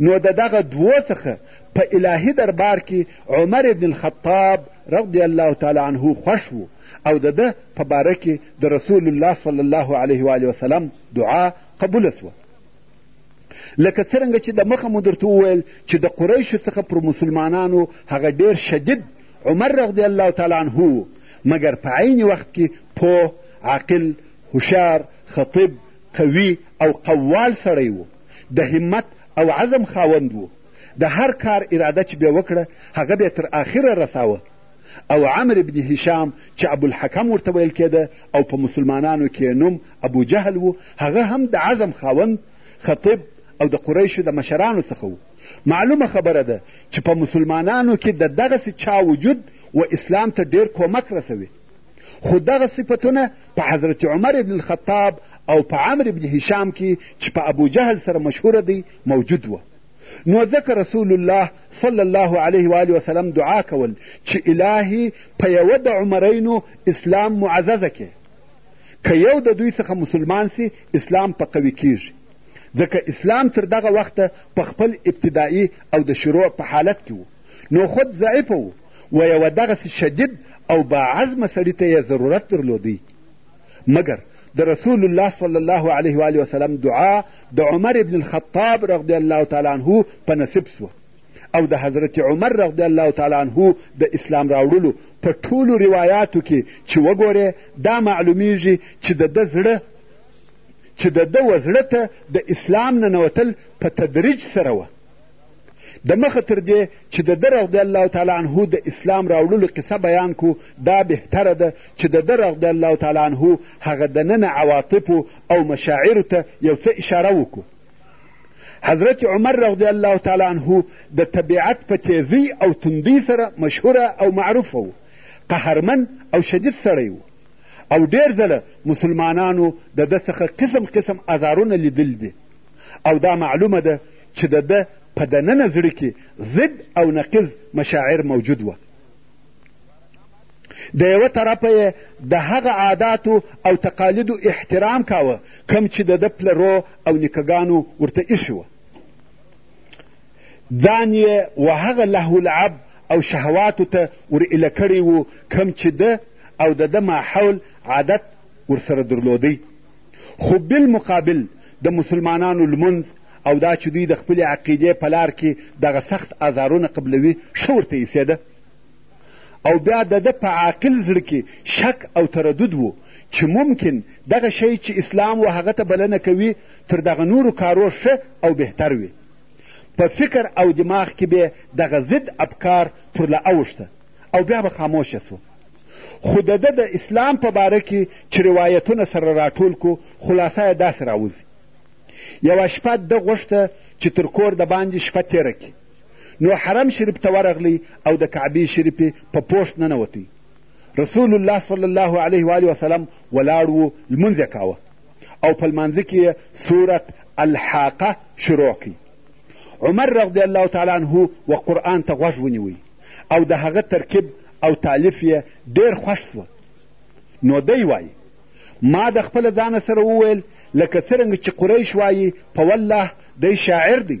نو د دغه دوو څخه په الهي دربار کې عمر ابن الخطاب رضی الله تعالی عنه خوښ و او د ده په باره کې د رسول الله صلی الله علیه و وسلم دعا قبوله سوه لکه څرنګه چې د مخه مو درته وویل چې د قریشو څخه پر مسلمانانو هغه ډېر شدید عمر رضی الله تعالی عنه و مګر په عین وخت کې پوه عاقل هوښیار خطیب قوي او قوال سړی و د همت او عزم خاوند و د هر کار اراده چې بیا وکړه هغه بیا تر آخره رساوه او عمر بن هشام چې ابوالحکم ورته ویل کېده او په مسلمانانو کې نوم ابو جهل و هغه هم د عزم خاوند خطیب او د قریشو د مشرانو څخه و معلومه خبره ده چې په مسلمانانو کې د دغسې چا وجود و اسلام ته ډیر کمک رسوي خو دغه صفتونه په حضرت عمر ابن الخطاب او په عمر ابن هشام کې چې په ابو جهل سره مشهوره دی موجود وه نو ځکه رسول الله صلی الله علیه و آله وسلم دعا کول چې الهي په یوه د عمرینو اسلام معززه کې که یو د دوی څخه مسلمان سي اسلام په قوي کیږي ځکه اسلام تر دغه وخته په خپل ابتدایي او د شروع په حالت کې و نو خود ضعیفه و و یوه دغسې شدید او باعزمه سړي ته یې ضرورت درلودی مګر د رسول الله صلی الله علیه و وسلم دعا د عمر ابن الخطاب رضی الله تعالی عنه په نصیب سوه او د حضرت عمر رضی الله تعالی عنه د اسلام راوړلو په ټولو روایاتو کې چې وګورې دا معلومیږي چې د ده زړه چې د ده و زړه ته د اسلام ننوتل په تدریج سره وه د مخه تر دې چې د ده رضی الله تعالی عنه د اسلام راوړلو قصه بیان کو دا بهتره ده چې د ده رضی الله تعالی عنه هغه دننه عواطفو او مشاعرو ته یو څه اشاره وکړو حضرت عمر رضی الله تعالی عنه د طبیعت په تیزی او تندی سره مشهوره او معروف و قهرمن او شدید سړی و او ډېر ځله مسلمانانو د ده څخه قسم قسم ازارونه لیدل دي او دا معلومه ده چې د ده په دننه زړه کې ضد او نقیض مشاعر موجود وه د یوه طرفه یې د هغه عاداتو او تقالیدو احترام کاوه کم چې د ده پلرو او نیکهګانو ورته ایښي وه ځان یې و هغه لهو لعب او شهواتو ته ور ایله کړی و کم چې ده او د ده ماحول عادت ورسره درلودی خو بالمقابل د مسلمانانو لمونځ او دا چې دوی د خپلې عقیدې په لار کې دغه سخت ازارونه قبلوي ښه ورته ایسېده او بیا د ده په عاقل زړه کې شک او تردد و چې ممکن دغه شی چې اسلام و هغه ته بلنه کوي تر دغه نورو کارو ښه او بهتر وي په فکر او دماغ کې به دغه ضد افکار پر له اوښته او بیا به خاموشه سو خو د ده د اسلام په باره کې چې روایتونه سره راټول کو خلاصه یې داسې راوځي یوه شپه ده غوښته چې تر کور د باندې شپه تېره کړي نو حرم شریف ته ورغلی او د کعبې شریفې په پوښت ننوتی رسول الله صلی الله علیه و وسلم ولاړ و لمونځ یې کاوه او په لمانځه کې یې سورت الحاقه شروع کړي عمر رضی الله تعالی عنه و قرآن ته غوږ ونیوی او د هغه ترکیب او تالیف یې ډېر خوښ سوه نو دی وایي ما د خپل ځانه سره وویل لکه څرنګه چې قریش وایي په والله دی شاعر دی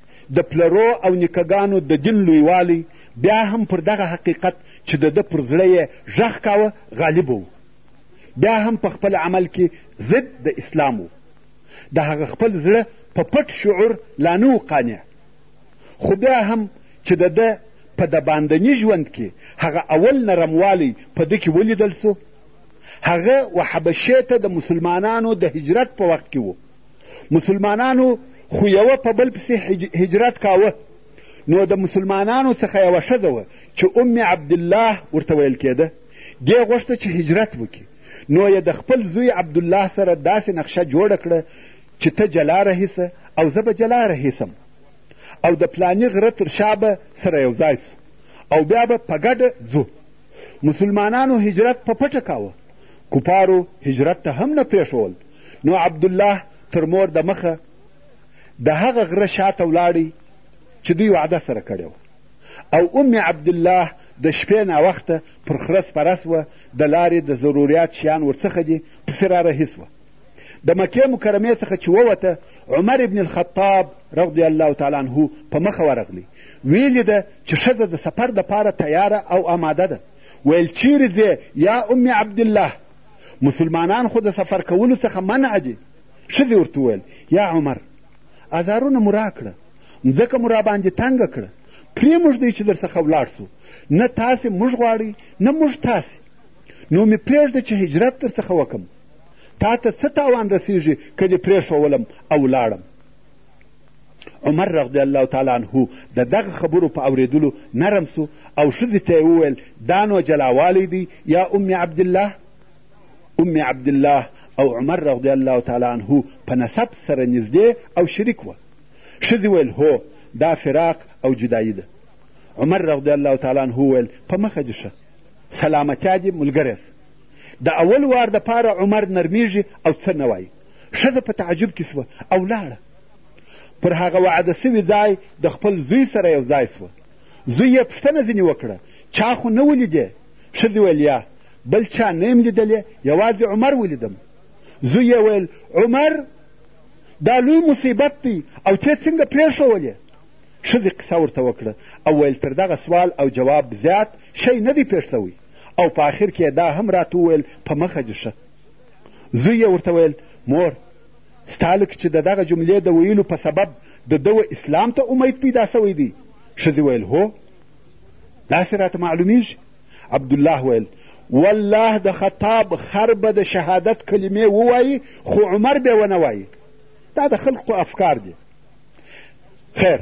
د پلرو او نیکهګانو د دین لویوالی بیا هم پر دغه حقیقت چې د ده پر زړه یې غږ کاوه غالب و بیا هم په خپل عمل کې ضد د اسلام و د هغه خپل زړه په پټ شعور لا نه و قانع خو بیا هم چې د ده په د باندني ژوند کې هغه اول نرموالی په ده کې ولیدل سو هغه و حبشې ته د مسلمانانو د هجرت په وخت کې و مسلمانانو خو یوه په بل پسې هجرت کاوه نو د مسلمانانو څخه یوه ښځه وه چې ام عبدالله ورته ویل کېده دې غوښته چې هجرت وکړي نو یې د خپل زوی عبدالله سره داسې نقشه جوړه کړه چې ته جلا رهیسه او زه به جلا رهیسم او د پلاني غره تر شا به سره یو ځای سو او بیا به په ګډه ځو مسلمانانو هجرت په پټه کاوه کفارو هجرت ته هم نه پرېښول نو عبدالله تر مور د مخه د هغه غره شاته ولاړی چې دوی وعده سره کړې او ام عبدالله د شپې ناوخته پر خره سپره سوه د لارې د ضروریات شیان ورڅخه دي پسې را رهي سوه د مکې مکرمې څخه چې ووته عمر ابن الخطاب رضی الله تعالی عنه په مخه ورغلی ویلې ده چې ښځه د سفر دپاره تیاره او آماده ده ویل چیرې ځې یا ام عبدالله مسلمانان خو د سفر کولو څخه منع دي ښځې ورته وویل یا عمر ازارونه مو راکړه مځکه مو راباندې تنګه کړه پرېمږدئ چې در څخه ولاړ سو نه تاسې موږ غواړئ نه موږ تاسې نو مې پرېږده چې هجرت در څخه وکم تا ته څه تاوان رسېږي که دې پرېښولم او ولاړم عمر رضی الله تعالی عنه د دغه خبرو په اورېدلو نرم سو او ښځې ته یې وویل دا نو جلاوالی دی یا ام عبدالله ام عبدالله او عمر رضی الله تعالی عنه په نسب سره نږدې او شریک وه ښځې ویل هو دا فراق او جدایي ده عمر رضی الله تعالی عنه وویل په مخه دې ښه سلامتیا دې ملګری د اول وار دپاره عمر نرمیږي او څه نه وایي ښځه په تعجب کې سوه او لاړه پر هغه وعده سوي ځای د خپل زوی سره یو ځای سوه زوی یې پوښتنه ځینې وکړه چا خو نه ولیدې ښځې ویل یا بل چا نه یم لیدلې یوازې عمر ولیدم زوی یې ویل عمر دا لوی مصیبت دی او تې څنګه پرېښولې ښځې قصه ورته وکړه او ویل تر دغه سوال او جواب زیات شی نه دی پېښ سوی او په آخر کې دا هم راته وویل په مخه دې ښه زوی یې ورته ویل مور ستا لکه چې د دغه جملې د ویلو په سبب د ده اسلام ته امید پیدا سوی دی ښځې ویل هو داسې راته معلومیږي عبدالله ویل والله د خطاب خر به د شهادت کلمې ووایي خو عمر به ونه وایي دا د خلقو افکار دي خیر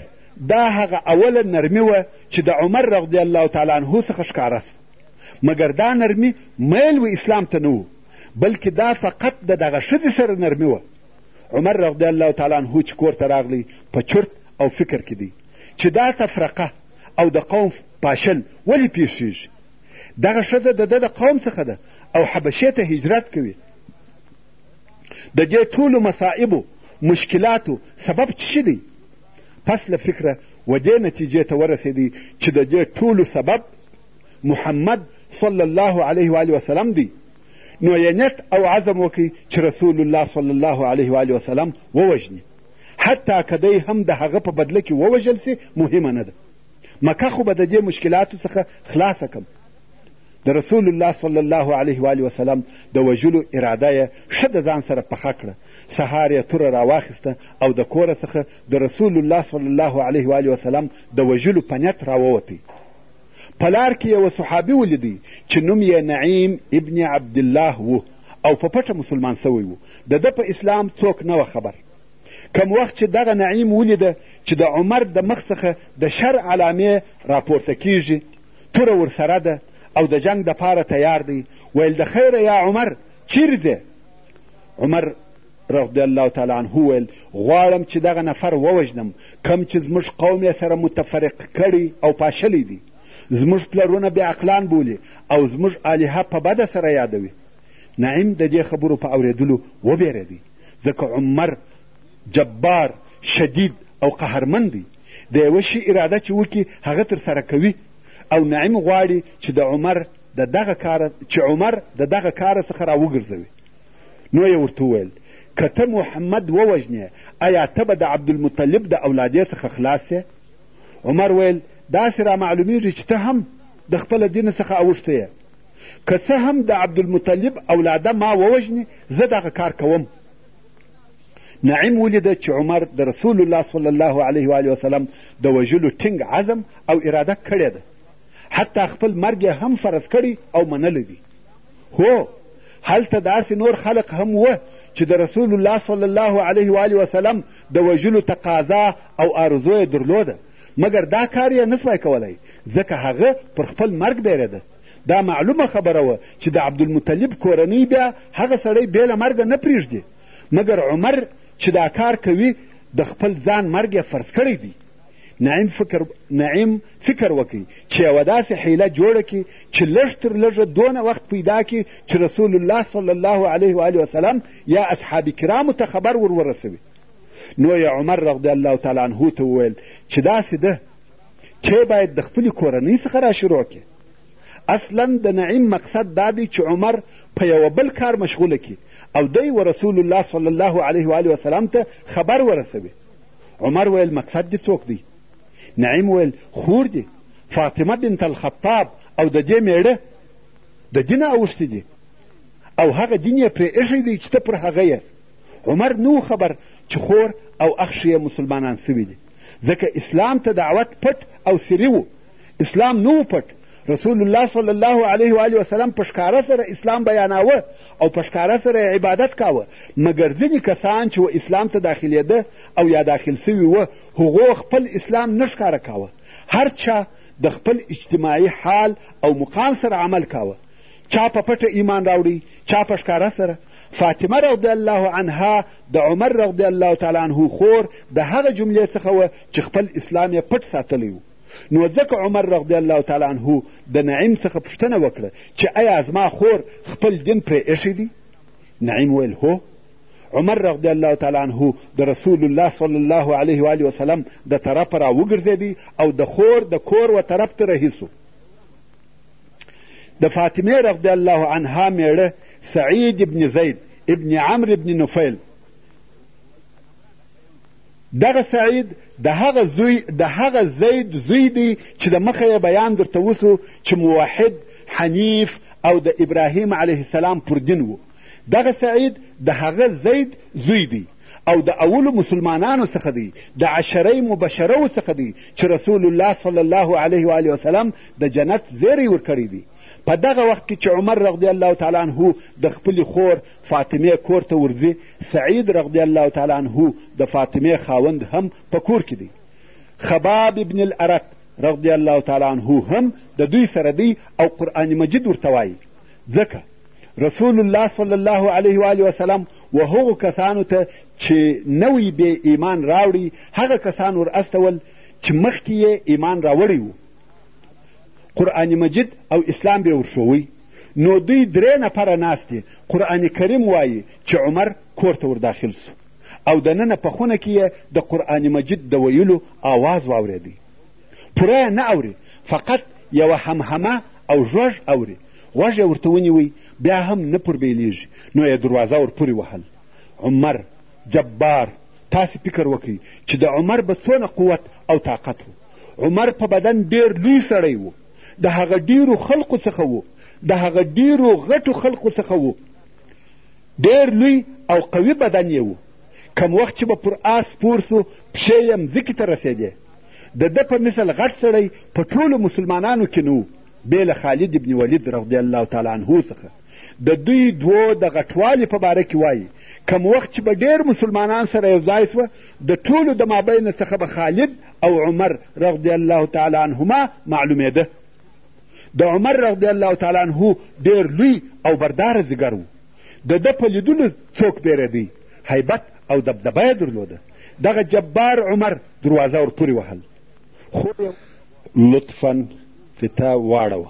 دا هغه اوله نرمي وه چې د عمر رضی الله تعالی عنه څخه ښکاره سوه مګر دا نرمي میل و اسلام ته نه و بلکې دا فقط د دغه ښځې سره نرمي وه عمر رضی الله تعالی عنه چې کور ته راغلی په چرت او فکر کې دی چې دا تفرقه او د قوم پاشل ولې پیښیږي دغه ښځه د ده د قوم څخه ده او حبشې ته هجرت کوي د دې ټولو مصائبو مشکلاتو سبب څه دی پس له فکره و دې نتیجې ته ورسېدی چې د دې ټولو سبب محمد صلی الله علیه وآله وسلم دی نو یې نیت او عزم وکړي چې رسول الله صلی الله علیه وآله وسلم ووژني حتی که دی هم د هغه په بدله کې ووژل سي مهمه نه ده مکه خو به د دې مشکلاتو څخه خلاصه کم د رسول الله صلی الله علیه وآله وسلم د وژلو اراده یې ښه د ځان سره پخه کړه سهار یې توره راواخیسته او د کوره څخه د رسول الله صلی الله علیه وآله وسلم د وژلو په نیت راووتی په لار کې یوه صحابي ولیدی چې نوم یې نعیم ابن عبدالله و او په پټه مسلمان سوی و د ده په اسلام څوک نه وه خبر کم وخت چې دغه نعیم ولیده چې د عمر د مخ څخه د شر علامې راپورته کیږي توره ورسره ده او د جنگ دپاره تیار دی ویل د خیره یا عمر چیرې عمر رضی الله تعالی عنه وویل غواړم چې دغه نفر ووژنم کم چې زموږ قوم یې سره متفرق کړی او پاشلی دی زموږ پلرونه بې عقلان بولي او زموږ الهه په بده سره یادوي نعیم د دې خبرو په اورېدلو وبېرېدی ځکه عمر جبار شدید او قهرمن دی د یوه شي اراده چې وکړي هغه ترسره کوي او نعیم غواړي چې د عمر د دغه کار چې عمر د دغه کار څخه راوګرځوي نو یې ورته وویل که ته محمد ووژنې ایا ته به د عبدالمطلب د اولادې څخه خلاص سې عمر ویل داسې را معلومیږي چې ته هم د خپل دین څخه اوښتی یې که څه هم د عبدالمطلب اولاده ما ووژنې زه دغه کار کوم نعیم ولیده چې عمر د رسول الله صلی الله علیه و وسلم د وژلو ټینګ عزم او اراده کړې ده حتی خپل مرګ هم فرض کړی او منلی دی هو هلته داسې نور خلق هم و چې د رسول الله صلی الله علیه و آله وسلم د وژلو تقاضا او آرزو یې درلوده مګر دا کار یې نسوای کولی ځکه هغه پر خپل مرګ بیرېده دا معلومه خبره وه چې د عبدالمطلب کورنۍ بیا هغه سړی بې له مرګه نه پرېږدي مګر عمر چې دا کار کوي د خپل ځان مرګ یې فرض کړی دی نعیم فکر نعیم فکر وکړي چې یوه داسې حیله جوړه کړي چې لږ تر لږه دونه وخت پیدا کړي چې رسول الله صلی الله علیه و وسلم یا اصحاب کرامو ته خبر ور ورسوي نو یې عمر رضی الله تعالی عنه ته وویل چې داسې ده چې باید د خپلې کورنۍ څخه را شروع کړي اصلا د نعیم مقصد دا دی چې عمر په یوه بل کار مشغوله کړي او دی و رسول الله صلی الله علیه و وسلم ته خبر ورسوي عمر ویل مقصد دې څوک دی نعیم ویل خور دې فاطمه بنت الخطاب او د دې میړه د دینه اوښتې دي او هغه دین یې پرې ایښی دی چې ته پر هغه یې عمر نو خبر چې خور او اخښې یې مسلمانان سوي دي ځکه اسلام ته دعوت پټ او سري و اسلام نه و پټ رسول الله صلی الله علیه و علیه وسلم په ښکاره سره اسلام بیاناوه او په ښکاره سره یې عبادت کاوه مګر ځینې کسان چې و اسلام ته داخلېده او یا داخل سوي وه هغو خپل اسلام نه ښکاره کاوه هر چا د خپل اجتماعي حال او مقام سره عمل کاوه چا په پټه ایمان راوړی چا په ښکاره سره فاطمه رضی الله عنها د عمر رضی الله تعالی عنه خور د هغه جملې څخه وه چې خپل اسلام یې پټ ساتلی و نو ځکه عمر رضی الله تعالی عنه د نعیم څخه پوښتنه وکړه چې ایا زما خور خپل دین پرې ایښی دی نعیم ویل هو عمر رضی الله تعالی عنه د رسول الله صلی الله علیه و آله وسلم د طرفه را وګرځېدی او د خور د کور و طرف ته رهي سو د فاطمې رضی الله عنها میړه سعید ابن زید ابن عمرو ابن نفیل دغه سعید د هغه زوی د هغه زید زوی دی چې د مخه یې بیان درته وسو چې موحد حنیف او د ابراهیم علیه السلام پر دین و دغه سعید د هغه زید زوی دی او د اولو مسلمانانو څخه دی د عشره مبشرو څخه دی چې رسول الله صلی الله علیه و علیه وسلم د جنت زیری ورکړی دی په دغه وخت کې چې عمر رضی الله تعالی عنه د خپلې خور فاطمې کور ته ورځي سعید رضی الله تعالی عنه د فاطمې خاوند هم په کور کې دی خباب ابن الارت رضی الله تعالی عنه هم د دوی سره دی او قرآن مجید ورته وایي ځکه رسول الله صلی الله علیه و وسلم و هغو کسانو ته چې نوی بې ایمان راوړي هغه کسان ور استول چې مخکې یې ایمان راوړی و قرآن مجید او اسلام به ورښوی نو دوی درې نفره ناست دي قرآن کریم وایي چې عمر کور ته ورداخل سو او دننه په خونه کې یې د قرآن مجید د ویلو آواز واورېدی پوره یې نه اوري فقط یوه همهمه او غږ اوري غوږ یې ورته ونیوی بیا هم نه پربیلیږي نو یې دروازه ورپورې وهل عمر جبار تاسې فکر وکړئ چې د عمر به څونه قوت او طاقت و عمر په بدن ډېر لوی سړی و د هغه ډېرو خلقو څخه و د هغه ډېرو غټو خلقو څخه و ډېر لوی او قوي بدن یې و کم وخت چې به پر آس پور سو پښې یې مځکې ته رسېدې د ده په مثل غټ سړی په ټولو مسلمانانو کې نه و بې له خالد ابن ولید رضی الله تعالی عنه څخه د دوی دوو د غټوالي په باره کې وایي کم وخت چې به ډېر مسلمانان سره یو ځای سوه د ټولو د مابین څخه به خالد او عمر رضی الله تعالی عنهما معلومېده د عمر رضی الله تعالی عنه ډېر لوی او برداره ځیګر و د ده په لیدلو څوک بیرېدی هیبت او دبدبه یې درلوده دغه جبار عمر دروازه ورپورې وهل خو لطفا فتا واړوه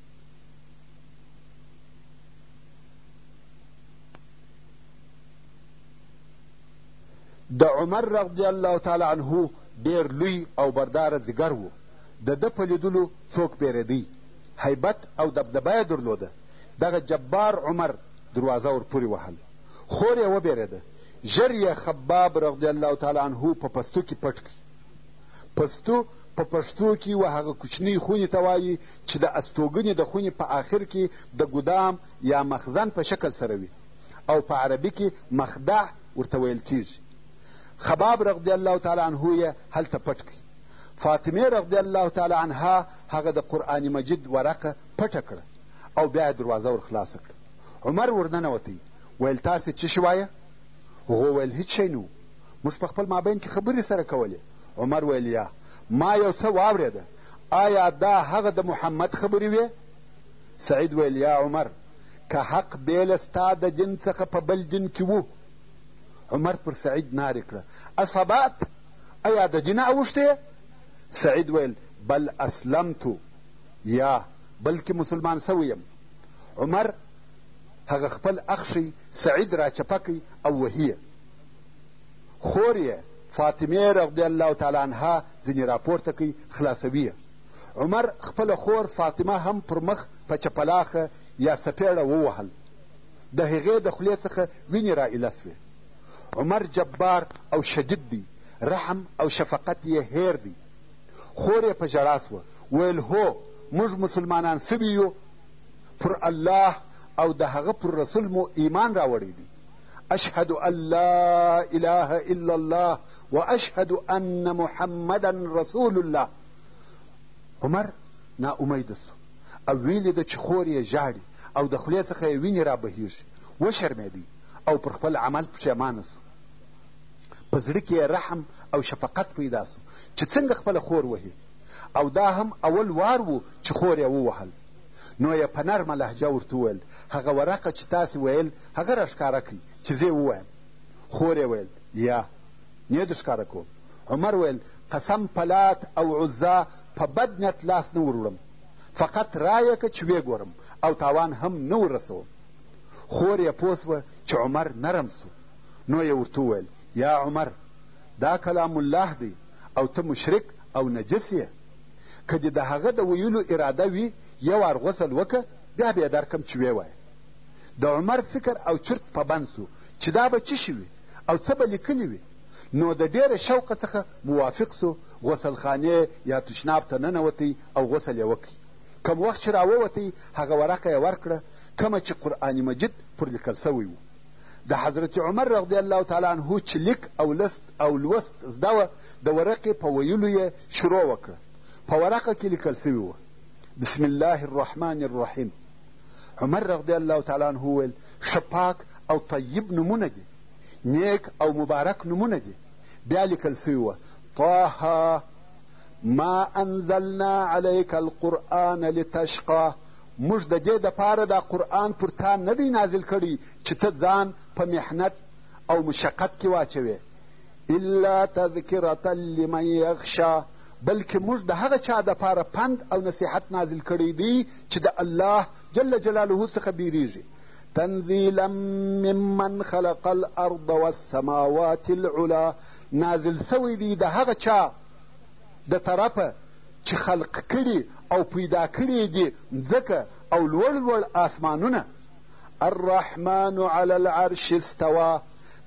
د عمر رضی الله تعالی عنه ډېر لوی او برداره ځیګر و د ده په لیدلو څوک بیرېدی هیبت او دبدبه یې درلوده دغه جبار عمر دروازه ورپورې وهل خور یې وبېرېده ژر یې خباب رضی الله تعالی عنه په پستو کې پټ کړي پستو په پښتو کې و هغه کوچنۍ خونې ته وايي چې د استوګنې د خونې په آخر کې د ګدام یا مخزن په شکل سره وي او په عربي کې مخدع ورته ویل کېږي خباب رضی الله تعالی عنه یې هلته پټ کړي فاطمې رضی الله تعالی عنها هغه د قرآن مجید ورقه پټه کړه او بیا یې دروازه ور خلاصه کړه عمر ورننوتی ویل تاسې څه شي وایه هغو ویل هیڅ شی نه موږ په خپل مابین کې خبرې سره کولې عمر ویل یا ما یو څه واورېده آیا دا هغه د محمد خبرې وې سعید ویل یا عمر که حق بې له ستا د دین څخه په بل دین کې وو عمر پر سعید نارې کړه اصبات ایا د دینه اوښتې سعید ویل بل اسلمتو یا بلکې مسلمان سوی یم عمر هغه خپل اخښی سعید راچپه کوي او وهیه خور یې فاطمې رضی الله تعالی عنها ځینې راپورته کوي خلاصوي عمر خپله خور فاطمه هم پر مخ په چپلاخه یا څپېړه ووهل د هغې د خولې څخه وینې را ایله سوې عمر جبار او شدید دی رحم او شفقت یې هیر دی خور یې په ژړا سوه ویل هو موږ مسلمانان سوي یو پر الله او د هغه پر رسول مو ایمان راوړی دی اشهد ان لا اله الا الله واشهد ان محمدا رسول الله عمر نا امیده سو او ویې لیده چې خور یې ژاړي او د خولې څخه یې وینې را بهیږي وشرمېدی او پر خپل عمل پښېمانه سو په زړه کې رحم او شفقت پیدا سو چې څنګه خپله خور وهي او دا هم اول وار و چې خور یې ووهل نو یې په نرمه لهجه ورته وویل هغه ورقه چې تاسې ویل هغه راښکاره کړئ چې زه ووایم خور یې ویل یا نه در ښکاره کوم عمر ویل قسم په لات او عزا په بد نیت لاس نه وروړم فقط رایه که چې ویې ګورم او تاوان هم نه ورسوم خور یې پوه سوه چې عمر نرم سو نو یې ورته وویل یا عمر دا کلام الله دی او ته مشرک او نجس یې که دې د هغه د ویلو اراده وي یو وار غسل وکه بیا به یې درکم چې ویې وایه د عمر فکر او چرت په بند سو چې دا به څه شي وي او څه به لیکلي وي نو د ډېره شوقه څخه موافق سو غسل خانې یا تشناب ته ننوتی او غسل یې وکړي کم وخت چې راووتی هغه ورقه یې ورکړه کومه چې قرآن مجید پر لیکل سوی و د حضرت عمر رضی الله تعالی عنه چې لیک او لست او لوست زده وه د ورقې په ویلو یې شروع وکړه. په ورقه کې لیکل شوي وو، بسم الله الرحمن الرحیم. عمر رضی الله تعالی عنه وویل، ښه پاک او طیب نومونه دي، نیک او مبارک نومونه دي. بیا لیکل شوي وه، طه ما انزلنا علیک القرآن لتشقا موږ د دې دپاره دا قرآن پر تا نه دی نازل کړی چې ته ځان په محنت او مشقت کې واچوې الا تذکرة لمن یخشا بلکې موږ د هغه چا دپاره پند او نصیحت نازل کړی دی چې د الله جل جلاله څخه بیریږي تنزیلا ممن خلق الارض والسماوات العلا نازل سوی دی د هغه چا د طرفه چې خلق کړي او پیدا کړي دي ځکه او لوړ لوړ آسمانونه الرحمن علی العرش استوا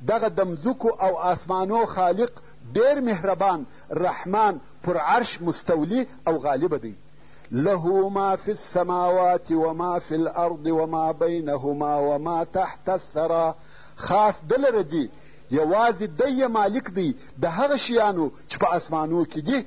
دغه د مځکو او آسمانو خالق ډېر مهربان رحمان پر عرش مستولی او غالبه دی له ما فی السماوات وما فی الارض وما بینهما وما تحت الثرا خاص ده لره دي یوازې دی یې مالک دی د هغه شیانو چې په آسمانو کې دي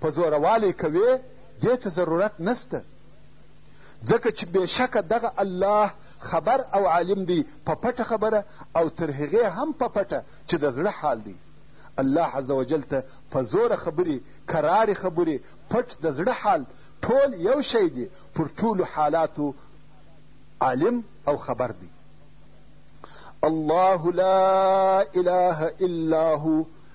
په زوروالی کوې دې ته ضرورت نسته ځکه چې بېشکه دغه الله خبر او عالم دی په پټه خبره او تر هغې هم په پټه چې د زړه حال دی الله عز وجل ته په زوره خبرې کرارې خبرې پټ د زړه حال ټول یو شی دی پر ټولو حالاتو عالم او خبر دی الله لا اله الا هو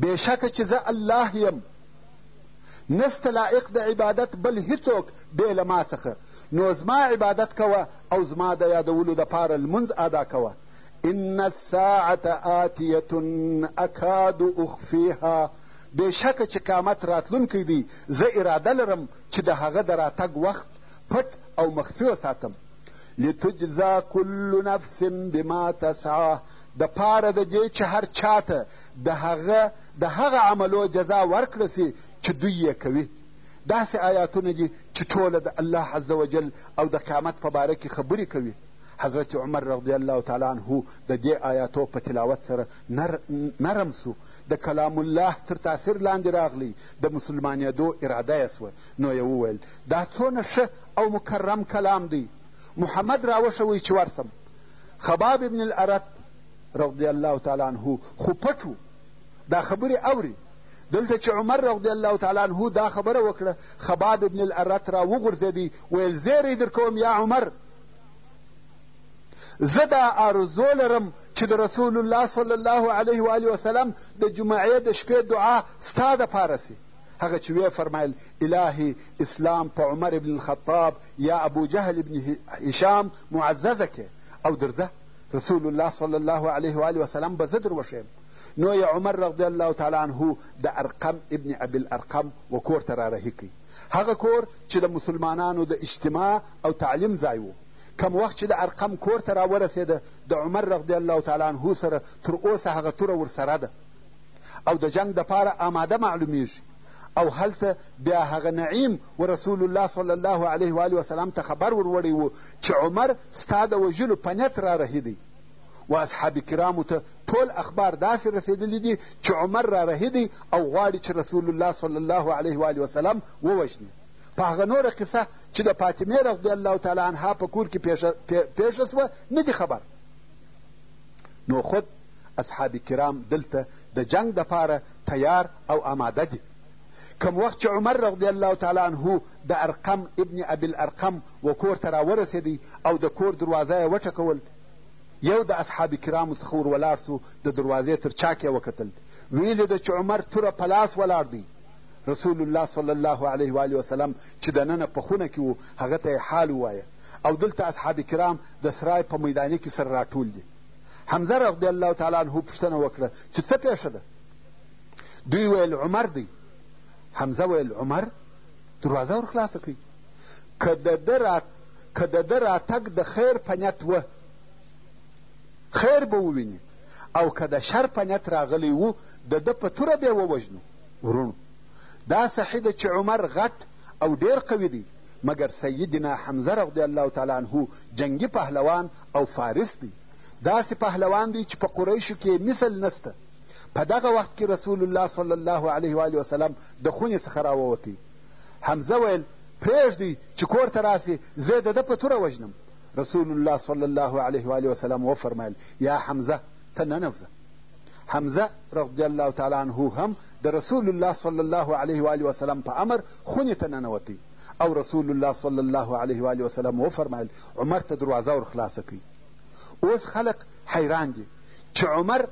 بېشکه چې زه الله یم نسته لایق د عبادت بل هیڅوک بې له ما څخه نو زما عبادت کوه او زما د یادولو دپاره لمونځ ادا کوه ان الساعة آتیة اکاد اخفیها بېشکه چې قیامت راتلونکی دی زه اراده لرم چې د هغه د راتګ وخت پټ او مخفي وساتم لتجزا كل نفس بما تسعى د پاره د دې چې هر چا ته د هغه د هغه عملو جزا ورکړه سي چې دوی یې کوي داسې آیاتونه دي چې ټوله د الله عز وجل او د قیامت په باره کې خبرې کوي حضرت عمر رضی الله تعالی عنه د دې آیاتو په تلاوت سره نر نرم سو د کلام الله تر تاثیر لاندې راغلی د مسلمانېدو اراده یې سوه نو یې وویل دا څونه ښه او مکرم کلام دی محمد راوښوئ چې ورسم خباب ابن الارت رضی الله تعالی عنه خو پټ و دا خبرې اوري دلته چې عمر رضی الله تعالی عنه دا خبره وکړه خباب ابن الارت را وغورځېدی ویل زیری در کوم یا عمر زه دا آرزو لرم چې د رسول الله صلی الله علیه و آله وسلم د جمعې د شپې دعا ستا دپاره سي هغه چې ویې فرمایل الهي اسلام په عمر ابن الخطاب یا ابو جهل ابن هشام معززه کې او درځه رسول الله صلی الله علیه و وسلم به زه در وښیم نو یې عمر رضی الله تعالی عنه د ارقم ابن ابي الارقم و کور ته رارهي کوي هغه کور چې د مسلمانانو د اجتماع او تعلیم ځای و کم وخت چې د ارقم کور ته راورسېده د عمر رضی الله تعالی عنه سره تر اوسه هغه توره ورسره ده او د جنګ دپاره آماده معلومیږي او هلته بیا هغه نعیم و رسول الله صلی الله علیه و وسلم ته خبر وروړی و چې عمر ستا د وژلو په نیت را رهي دی و اصحاب کرامو ته ټول اخبار داسې رسېدلي دي چې عمر را رهي دی او غواړي چې رسول الله صلی الله علیه و وسلم ووژني په هغه نوره قصه چې د فاطمې رضی الله تعالی عنها په کور کې پېښه سوه نه دي خبر نو خود اصحاب کرام دلته د جنګ دپاره تیار او آماده دي کم وخت چې عمر رضی الله تعالی عنه د ارقم ابن ابي الارقم و کور ته راورسېدی او د کور دروازه یې وټکول یو د اصحاب کرامو څخه ور ولاړ سو د دروازې تر چاک یې وکتل ویلې ده چې عمر توره په لاس ولاړ دی رسول الله صلی الله علیه و آله وسلم چې دننه په خونه کې و هغه ته یې حال ووایه او دلته اصحاب کرام د سرای په میداني کې سره راټول دي حمزه رضی الله تعالی عنه پوښتنه وکړه چې څه پېښه ده دوی ویل عمر دی حمزه ویل عمر دروازه ور خلاصه کوي که د ده را که د ده راتګ د خیر په نیت وه خیر به وویني او که د شر په نیت راغلی وو د ده په توره به یې ووژنو ورونو دا صحیح ده چې عمر غټ او ډېر قوي دی مګر سیدنا حمزه رضی الله تعالی عنه جنګي پهلوان او فارس دی داسې پهلوان دی چې په قریشو کې مثل نسته په دغه وخت کې رسول الله صلی الله علیه و وسلم د خونې څخه راووتی حمزه ویل پرېږدئ چې کور ته راسي زه د ده په توره وژنم رسول الله صلی الله علیه و وسلم وفرمایل یا حمزه ته ننوځه حمزه رضی الله تعالی عنه هم د رسول الله صلی الله علیه و وسلم په امر خونې ته ننوتی او رسول الله صلی الله علیه و وسلم وفرمایل عمر ته دروازه ور خلاصه کړي اوس خلق حیران دي چې عمر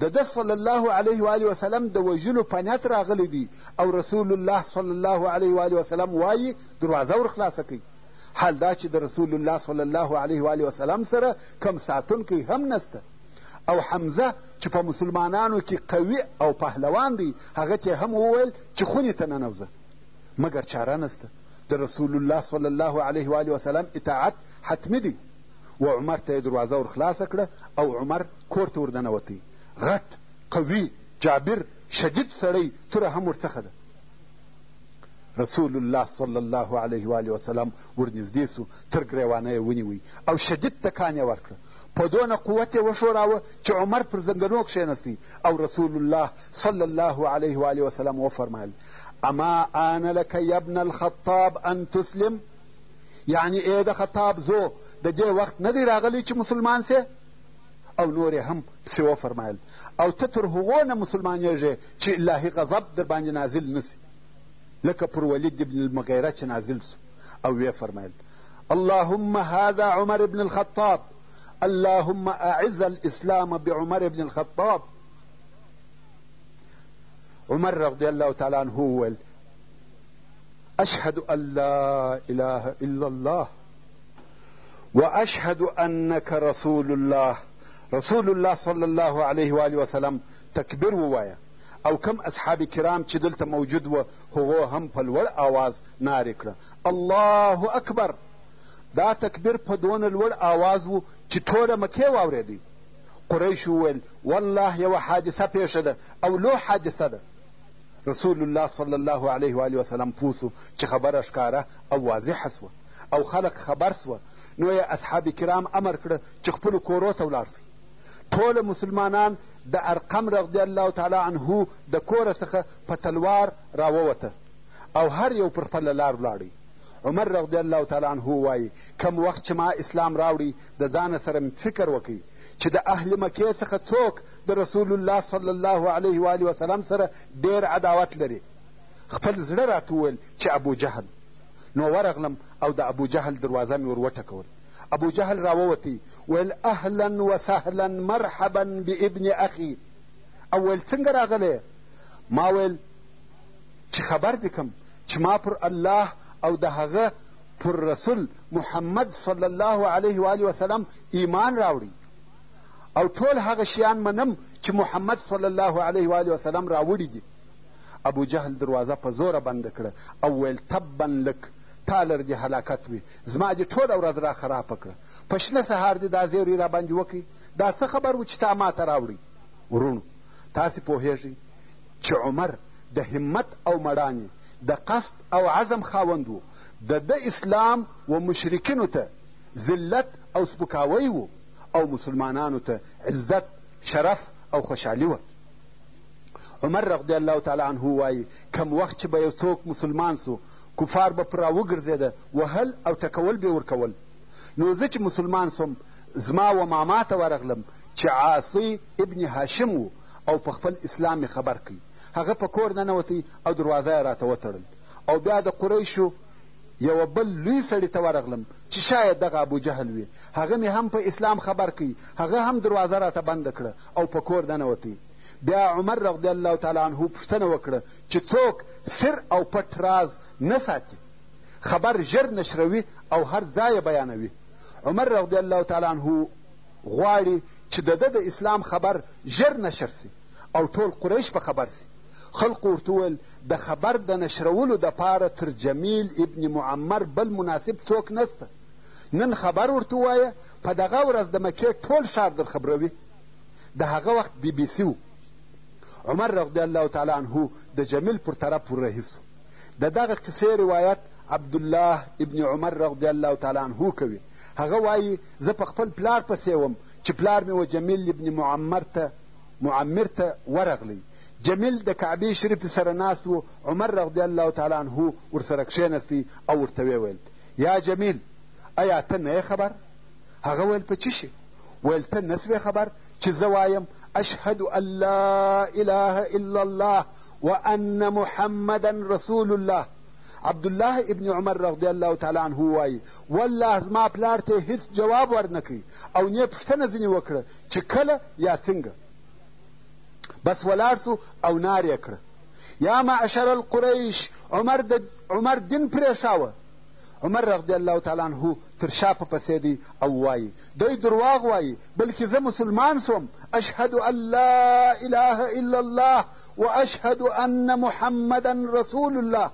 د ده صلی الله علیه و آله وسلم د وژلو په نیت راغلی دی او رسول الله صلی الله علیه و آله وسلم وایي دروازه ور خلاصه کړئ حال دا چې د رسول الله صلی الله علیه و آله وسلم سره کم ساتونکی هم نسته او حمزه چې په مسلمانانو کې قوي او پهلوان دی هغه ته هم وویل چې خونې ته ننوځه مګر چاره نسته د رسول الله صلی الله علیه و آله وسلم اطاعت حتمي دی و عمر ته یې دروازه ورخلاصه کړه او عمر کور ته وردنوتی غټ قوي جابر شدید سړی توره هم ورڅخه ده رسول الله صلی الله علیه و آله وسلم ورنږدې سو تر ګریوانه یې ونیوی او شدید تکان یې ورکړه په دونه قوت یې وښوراوه چې عمر پر زنګنو کښېنستی او رسول الله صلی الله علیه و آله وسلم وفرمایل اما آن لک یبن الخطاب ان تسلم یعنی ای د خطاب زو د دې وخت نه دی راغلی چې مسلمان سې او نور هم پسې وفرمایل او ته تر هغو نه مسلمانېږې چې الهي غضب در باندې نازل نسی لکه پر ولید ابن المغیره چې نازل سو او ویې فرمایل اللهم هذا عمر بن الخطاب اللهم اعز الاسلام بعمر بن الخطاب عمر رضی الله تعالی عنه وویل اشهد ان لا اله الا الله واشهد انك رسول الله رسول الله صلی الله علیه وآله وسلم تکبیر ووایه او کم اصحاب کرام چې دلته موجود و هغو هم په لوړ آواز نارې کړه الله اکبر دا تکبیر په دونه لوړ آواز و چې ټوله مکې واورېدی قریشو وویل والله یوه حادثه پېښه ده او لو حادثه ده رسول الله صلی الله علیه و آله وسلم پوه سو چې خبره ښکاره او واضحه سوه او خلق خبر سوه نو یې اصحاب کرام امر کړه چې خپلو کورو ته ولاړ سئ ټول مسلمانان د ارقم رضی الله تعالی عنه د کوره څخه په تلوار راووته او هر یو پر خپله لار ولاړی عمر رضی الله تعالی عنه وایي کم وخت چې ما اسلام راوړی د ځانه سره فکر وکړئ چې د اهل مکې څخه څوک د رسول الله صلی الله علیه و آله وسلم سره ډېر عداوت لري خپل زړه راته وویل چې ابو جهل نو ورغلم او د ابو جهل دروازه مې ور وټکول ابو جهل راووتی ویل اهلا وسهلا مرحبا بابن اخي او ویل څنګه راغلی ما ویل چې خبر دې کم چې ما پر الله او د هغه پر رسول محمد صلی الله علیه و آله وسلم ایمان راوړي او ټول هغه شیان منم چې محمد صلی الله علیه و آله وسلم راوړي دي ابو جهل دروازه په زوره بنده کړه او ویل تبا لک تا لر دې هلاکت وي زما دې ټوله ورځ را خرابه کړه په شنه سهار دې دا زیری را باندې وکړي دا څه خبر و چې تا ما ته راوړئ وروڼو تاسې پوهېږئ چې عمر د همت او مړانې د قصد او عزم خاوند و د ده اسلام و مشرکینو ته ذلت او سپکاوی و او مسلمانانو ته عزت، شرف او خوشحالي وه. عمر رضی الله تعالی عنه وایي، کم وخت چې به یو څوک مسلمان سو، کفار به پر راوګرځېده، وهل او ټکول بې ورکول. نو زه چې مسلمان سوم، زما و ماما ته ورغلم چې عاصي ابن هاشم و او په خپل اسلام مې خبر کړ. هغه په کور ننوتی او دروازه یې راته وتړل. او بیا د قریشو یوه بل لوی سړي ته ورغلم چې شاید دغه ابوجهل وي هغه مې هم په اسلام خبر کړ هغه هم دروازه راته بنده کړه او په کور ننوتی بیا عمر رضی الله تعالی عنه پوښتنه وکړه چې څوک سر او پټ راز نه ساتي خبر ژر نشروي او هر ځای بیانوي عمر رضی الله تعالی عنه غواړي چې د ده د اسلام خبر ژر نشر سي او ټول قریش په خبر سي خلقو ورته وویل د خبر د نشرولو دپاره تر جمیل ابن معمر بل مناسب څوک نسته نن خبر ورته ووایه په دغه ورځ د مکې ټول ښار در خبروي د هغه وخت بي بي سي و عمر رضی الله تعالی عنه د جمیل پر طرف ورهي سو د دغه قصې روایت عبدالله ابن عمر رضی الله تعالی عنه کوي هغه وایي زه په خپل پلار پسې وم چې پلار مې و جمیل ابن معمر ته معمر ته ورغلی جمیل د کعبې شریفې سره ناست و عمر رضی الله تعالی عنه ورسره کښېنستی او ورته ویې ویل یا جمیل ایا ته نه خبر هغه ویل په چی ویل ته نه خبر چې زه وایم اشهد ان لا اله الا الله وان محمدا رسول الله عبدالله ابن عمر رضی الله تعالی عنه وایي والله زما پلار ته هیڅ جواب ورنکړي او نه پوښتنه ځینې وکړه چې کله یا څنګه بس ولاړ سو او نار یې کړه یا معشر القریش عمر د عمر دین پرېښاوه عمر رضی الله تعالی عنه تر شا په پسې دی او وایي دوی درواغ وایي بلکې زه مسلمان سوم اشهد ان لا اله الا الله و اشهد ان محمدا رسول الله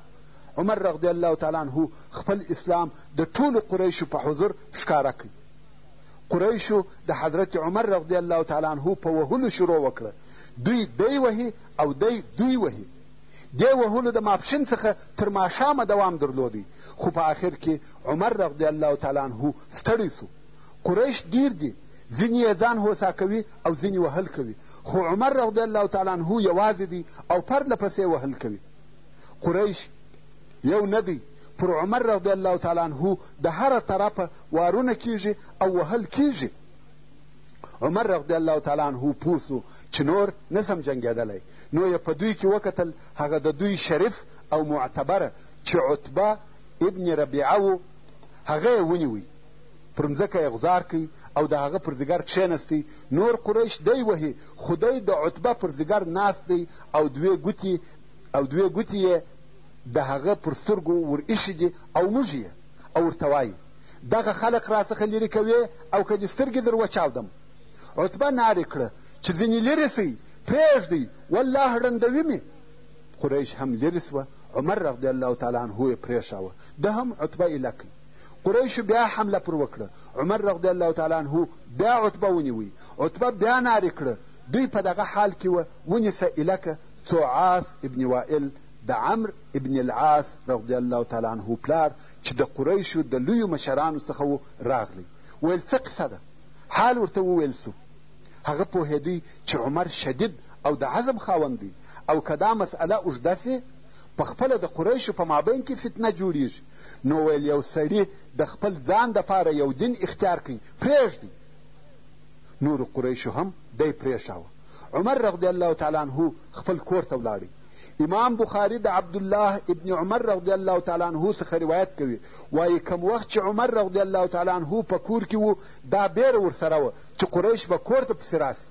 عمر رضی الله تعالی عنه خپل اسلام د ټولو قریشو په حضور ښکاره کړي قریشو د حضرت عمر رضی الله تعالی عنه په وهلو شروع وکړه، دوی دی وهي او دی دوی وهي. دې وهلو د ماپښین څخه تر ماښامه دوام درلودی، خو په آخر کې عمر رضی الله تعالی عنه ستړی شو. قریش ډېر دي، ځینې یې ځان هوسا کوي او ځینې وهل کوي، خو عمر رضی الله تعالی عنه یوازې دی او پرله پسې وهل کوي. قریش یو نه دی، پر عمر رضی الله تعالی عنه د هره طرفه وارونه کېږي او وهل کېږي عمر رضی الله تعالی عنه پوه سو چې نور نه سم جنګېدلی نو یې په دوی کې وکتل هغه د دوی شریف او معتبره چې عتبه ابن ربیعه و هغه یې ونیوی پر مځکه یې غزار کوي او د هغه پر ځیګر کښېنستی نور قریش دی وهي خو دی د عتبه پر ځیګر ناست دی او دوې ګوتې او دوې ګوتې یې د هغه پر سترګو ور ایښي دي او موږ یې او ورته وایي دغه خلق را څخه لرې کوې او که دې سترګې در وچاودم عتبه نارې کړه چې ځینې لرې سئ پرېږدئ والله ړندوي مې قریش هم لرې سوه عمر رضی الله تعالی عنه یې پرېښاوه ده هم عتبه ایله کړ قریشو بیا حمله پر وکړه عمر رضی الله تعالی عنه بیا عتبه ونیوی عتبه بیا نارې کړه دوی په دغه حال کې وه ونیسه ایله که څو عاص ابن وائل د عمر ابن العاص رضی الله تعالی عنه پلار چې د قریشو د لویو مشرانو څخه و راغلی ویل څه قصه ده حال ورته وویل سو هغه پوهېدی چې عمر شدید او د عزم خاوند دی او که دا مسئله اوږده سي په خپله د قریشو په مابین کې فتنه جوړیږي نو ویل یو سړي د خپل ځان دپاره یو دین اختیار کوي پرېږدي نورو قریشو هم دی پرېښاوه عمر رضی الله تعالی عنه خپل کور ته ولاړی امام بخاري د عبدالله ابن عمر رضی الله تعالی عنه څخه روایت کوي وایي کوم وخت چې عمر رضی الله تعالی عنه په کور کې و دا بیره ورسره وه چې قریش به کور ته پسې راسي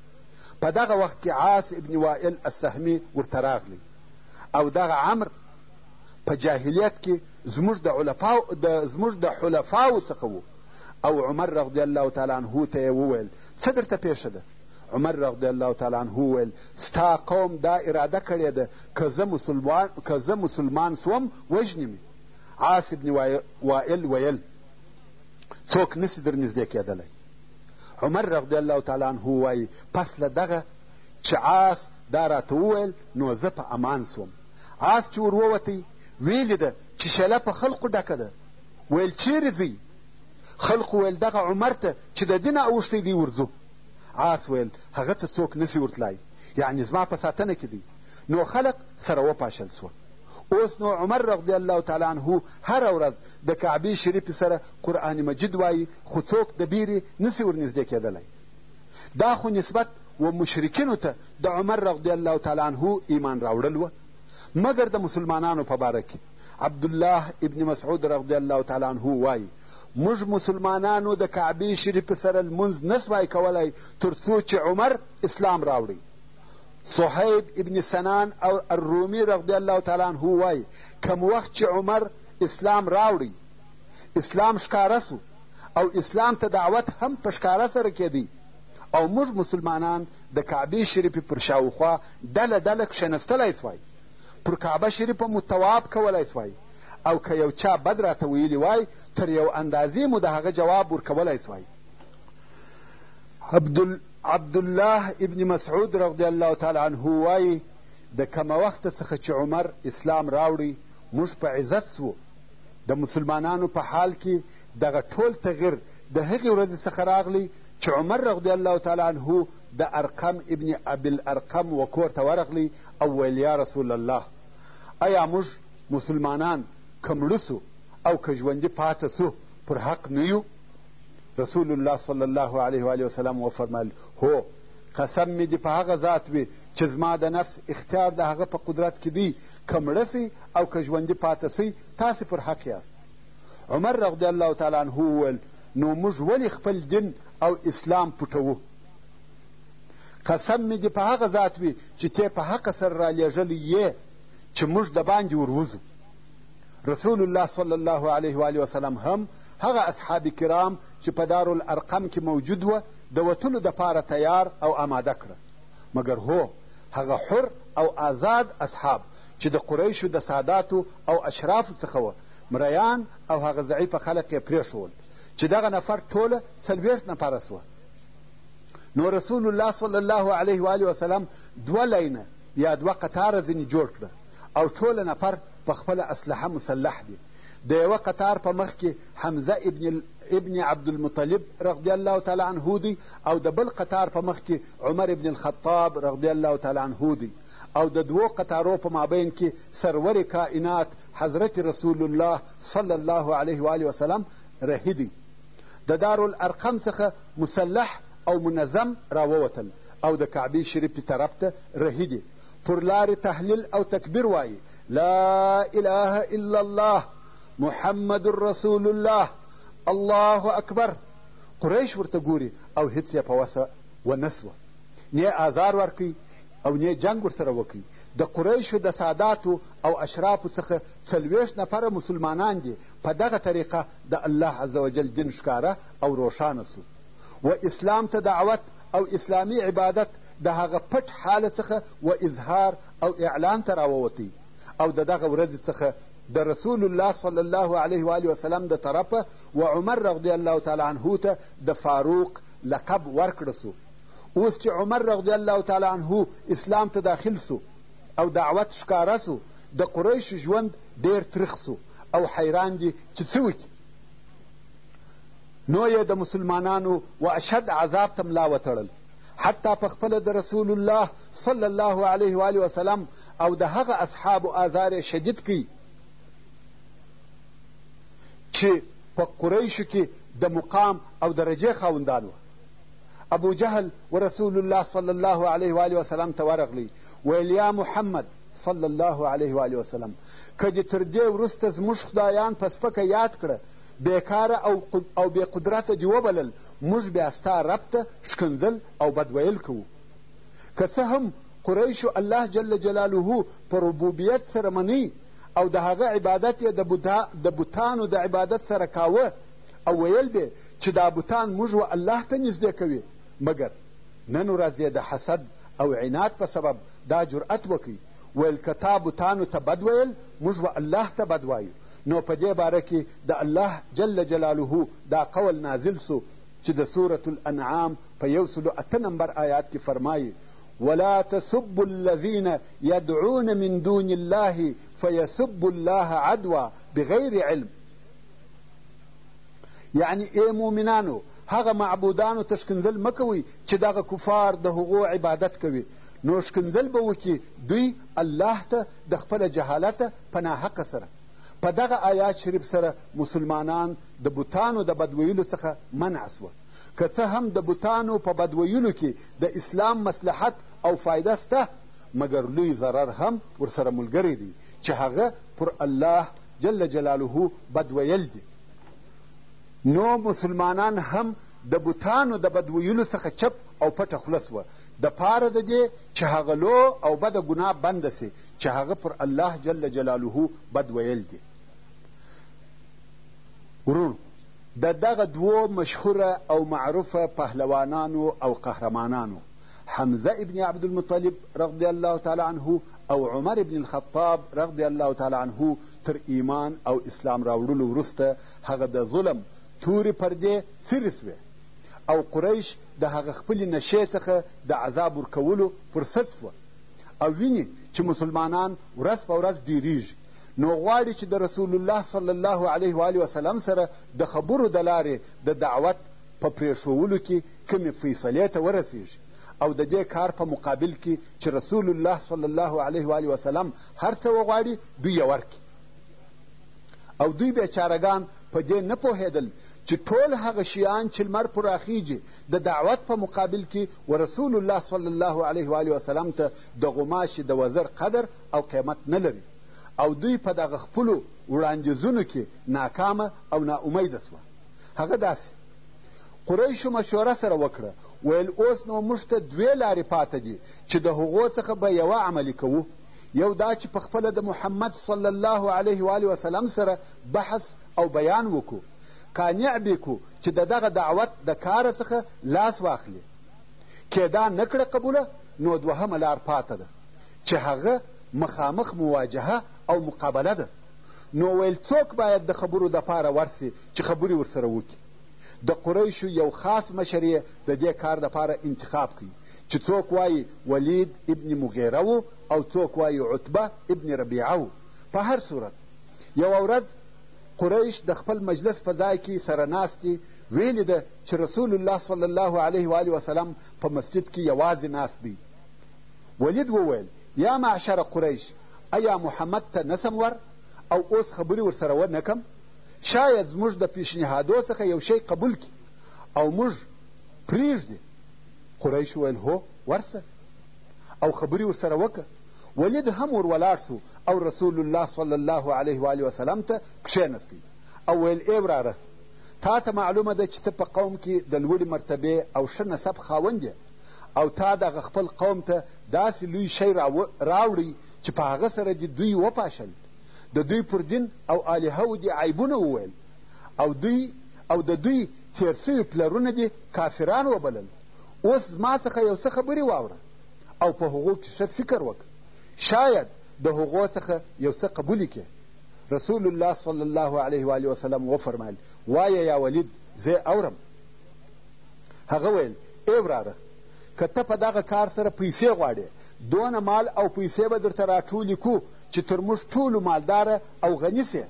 په دغه وخت کې عاص ابن وائل السهمي ورته راغلی او دغه عمر په جاهلیت کې زموږ د علفاو د زموږ د حلفاو څخه و او عمر رضی الله تعالی عنه ته یې وویل څه درته پېښه ده عمر رضی الله تعالی عنه وویل ستا قوم دا اراده کړې ده که زه مسلمان, که زه مسلمان سوم وژني مې عاص ابن وائل ویل څوک نسي در نږدې کېدلی عمر رضی الله تعالی عنه وایي پس له دغه چې عاص دا راته وویل نو زه په امان سوم عاص چې ور ووتی ویلې ده چې شله په خلقو ډکه ده ویل چیرې ځئ خلقو ویل دغه عمر ته چې د دینه اوښتی دی ورځو آس ویل هغه ته څوک نسي ورتلای یعنی زما په ساتنه کې دی نو خلق سره وپاشل سوه اوس نو عمر رضی الله تعالی عنه هره ورځ د کعبې شریفې سره قرآن مجید وایي خو څوک د بیرې نسي ورنږدې کېدلی دا خو نسبت و مشرکینو ته د عمر رضی الله تعالی عنه ایمان راوړل وه مګر د مسلمانانو په باره کې عبدالله ابن مسعود رضی الله تعالی عنه وایي موږ مسلمانانو د کعبې شریفې سره لمونځ نه سوای کولی تر څو چې عمر اسلام راوړی صحیب ابن سنان او الرومي رضی الله تعالی عنه وایي کم وخت چې عمر اسلام راوړی اسلام ښکاره سو او اسلام ته دعوت هم په ښکاره سره کېدی او موږ مسلمانان د کعبې شریفې پر شاوخوا ډله ډله کښېنستلی سوای پر کعبه شریفه مو تواب کولی سوای او که یو چا بد راته ویلي وای تر یو اندازې مو د هغه جواب ورکولی سوای عبدالله ابن مسعود رضی الله تعالی عنه وایي د کمه وخته څخه چې عمر اسلام راوړی موږ په عزت سوو د مسلمانانو په حال کې دغه ټول تغیر د هغې ورځې څخه راغلی چې عمر رضی الله تعالی عنه د ارقم ابن ابي الارقم و کور ته ورغلی او ویل یا رسول الله ایا موږ مسلمانان که مړه سو او که ژوندي پاته سو پر حق نه یو رسول الله صلی الله علیه وآله وسلم وفرمایل هو قسم مې دې په هغه ذات وي چې زما د نفس اختیار د هغه په قدرت کې دی که مړه سئ او که ژوندي پاته سئ تاسې پر حق یاست عمر رضی الله تعالی عنه وویل نو موږ ولې خپل دین او اسلام پټوو قسم مې دې په هغه ذات وي چې ته په حقه سره رالیږلی یې چې موږ د باندې وروځو رسول الله صلی الله علیه و وسلم هم هغه اصحاب کرام چې په دارالارقم کې موجود وه د وتلو دپاره تیار او آماده کړه مګر هو هغه حر او آزاد اصحاب چې د قریشو د ساداتو او اشرافو څخه وه مریان او هغه ضعیفه خلق یې پرېښول چې دغه نفر ټوله څلوېښت نفره سوه نو رسول الله صلی الله علیه و آله وسلم دوه لینه یا دوه قطاره ځینې جوړ کړه او ټوله نفر په خپله اسلحه مسلح دي د یوه قطار په مخ کې حمزه ابن ابن عبدالمطلب رضی الله تعالی عنه دی او د بل قطار په مخ کې عمر ابن الخطاب رضی الله تعالی عنه دی او د دوو قطارو په مابین کې سرور کائنات حضرت رسول الله صلی الله علیه و وسلم رهی دی د دارالارقم څخه مسلح او منظم راووتل او د کعبې شریفې طرف ته رهي دي، پر لارې تهلیل او تکبیر وایي، لا اله الا الله محمد رسول الله الله اکبر قریش ورته ګوري او هیڅ یې په وسه ونه سوه نه آزار ورکوي او نه جنګ ورسره وکړي د قریشو د ساداتو او اشرافو څخه څلوېښت نفره مسلمانان دي په دغه طریقه د الله عز وجل دین ښکاره او روښانه سو و اسلام ته دعوت او اسلامي عبادت د هغه پټ حاله څخه و اظهار او اعلان ته راووتی او د دغه ورځې څخه د رسول الله صلی الله علیه و آله وسلم د طرفه و عمر رضی الله تعالی عنه ته د فاروق لقب ورکړه سو اوس چې عمر رضی الله تعالی عنه اسلام ته داخل سو او دعوت ښکاره سو د قریشو ژوند ډېر تریخ سو او حیران دي چې څه وکړي نو یې د مسلمانانو و اشد عذاب ته ملا وتړل حتی په خپله د رسول الله صلی الله علیه و وسلم او د هغه اصحابو آزار یې شدید کوي چې په قریشو کې د مقام او درجې خاوندان وه ابو جهل و رسول الله صلی الله علیه و آله وسلم ته ورغلی ویل یا محمد صلی الله علیه و آله وسلم که دې تر دې وروسته زموږ خدایان په سپکه یاد کړه بېکاره او او بې قدرته دې وبلل موږ بیا ستا رب ته ښکنځل او بد ویل کوو که څه هم قریشو الله جل جلاله په ربوبیت سره منی او د هغه عبادت یې د بوتانو د عبادت سره کاوه او ویل به چې دا بتان موږ و الله ته نږدې کوي مګر نن ورځ یې د حسد او عناد په سبب دا جرأت وکړي ویل که تا بتانو ته بد ویل موږ و الله ته بد وایو نو په دې باره کې د الله جل جلاله دا قول نازل سو چې د سورة الانعام په یو سلو اته نمبر آیات کې فرمایي ولا تسبوا الذين يدعون من دون الله فيسبوا الله عدوا بغير علم یعنی ای مؤمنانو هغه معبودانو ته ښکنځل مه کوئ چې دغه کفار د هغو عبادت کوي نو ښکنځل به وکړي دوی الله ته د خپله جهالته په ناحقه سره په دغه آیات شریف سره مسلمانان د بوتانو د بد ویلو څخه منع سوه که څه هم د بوتانو په بد ویلو کې د اسلام مصلحت او فایده سته مګر لوی ضرر هم ورسره ملګری دی چې هغه پر الله جل جلاله بد ویل دي نو مسلمانان هم د بوتانو د بد ویلو څخه چپ او پټه خوله سوه د پاره د دې چې هغه لو او بده ګناه بنده سي چې هغه پر الله جل جلاله بد ویل دي ورونو د دغه دوو مشهوره او معروفه پهلوانانو او قهرمانانو حمزه ابن عبدالمطلب رضی الله تعالی عنه او عمر ابن الخطاب رضی الله تعالی عنه تر ایمان او اسلام راوړلو وروسته هغه د ظلم تورې پردې څیرې سوې او قریش د هغه خپلې نشې څخه د عذاب ورکولو فرصت سوه او ویني چې مسلمانان ورځ په ورځ ډیریږي نو غواړي چې د رسول الله صلی الله علیه و وسلم سره د خبرو د لارې د دعوت په پرېښوولو کې کومې فیصلې ته ورسېږي او د دې کار په مقابل کې چې رسول الله صلی الله علیه و وسلم هر څه وغواړي دوی یې ورکړي او دوی بیچارهګان په دې نه پوهېدل چې ټول هغه شیان چې لمر پراخیږي د دعوت په مقابل کې و رسول الله صلی الله علیه و وسلم ته د غوماشې د وزر قدر او قیمت نه لري او دوی په دغه خپلو وړاندیزونو کې ناکامه او ناامیده سوه هغه داسې قریشو مشوره سره وکړه ویل اوس نو موږ ته دوې لارې پاته دي چې د هغو څخه به یوه عملي کوو یو دا چې په خپله د محمد صلی الله علیه و آله وسلم سره بحث او بیان وکړو قانع بې کړو چې د دغه دعوت د کاره څخه لاس واخلي که دا نه کړه قبوله نو دوهمه لار پاته ده چې هغه مخامخ مواجهه او مقابله ده نو ویل څوک باید د خبرو دپاره ورسي چې خبرې ورسره وکړي د قریشو یو خاص مشر یې د دې کار دپاره انتخاب کړي چې څوک وایي ولید ابن مغیره و او څوک وایي عتبه ابن ربیعه و په هر صورت یوه ورځ قریش د خپل مجلس په ځای کې سره ناست دي ویلي ده چې رسول الله صلی الله علیه و وسلم په مسجد کې یوازې ناست دی ولید وویل یا معشر قریش ایا محمد ته نه سم ور او اوس خبرې ورسره و نه کم شاید زموږ د پیشنهادو څخه یو شی قبول کړي او موږ پرېږدي قریش وویل هو ورسه او خبرې ورسره وکړه ولید هم ور ولاړ سو او رسول الله صلی الله علیه و وسلم ته کښېنستی او ویل ای وراره تا ته معلومه ده چې ته په قوم کې د لوړې مرتبې او ښه نسب خاوند یې او تا دغه خپل قوم ته داسې لوی شی راوړی چې په هغه سره دې دوی وپاشل د دوی پر دین او الهو دې عیبونه وویل او دوی او د دوی تېر سوي پلرونه دې کافران وبلل اوس زما څخه یو څه خبرې واوره او په هغو کې ښه فکر وکړه شاید د هغو څخه یو څه قبولې کې رسول الله صلی الله علیه و وسلم وفرمایل وایه یا ولید زه اورم هغه ویل ای وراره که ته په دغه کار سره پیسې غواړې دونه مال او پیسې به درته راټولې کړو چې تر موږ ټولو مالداره او غني سې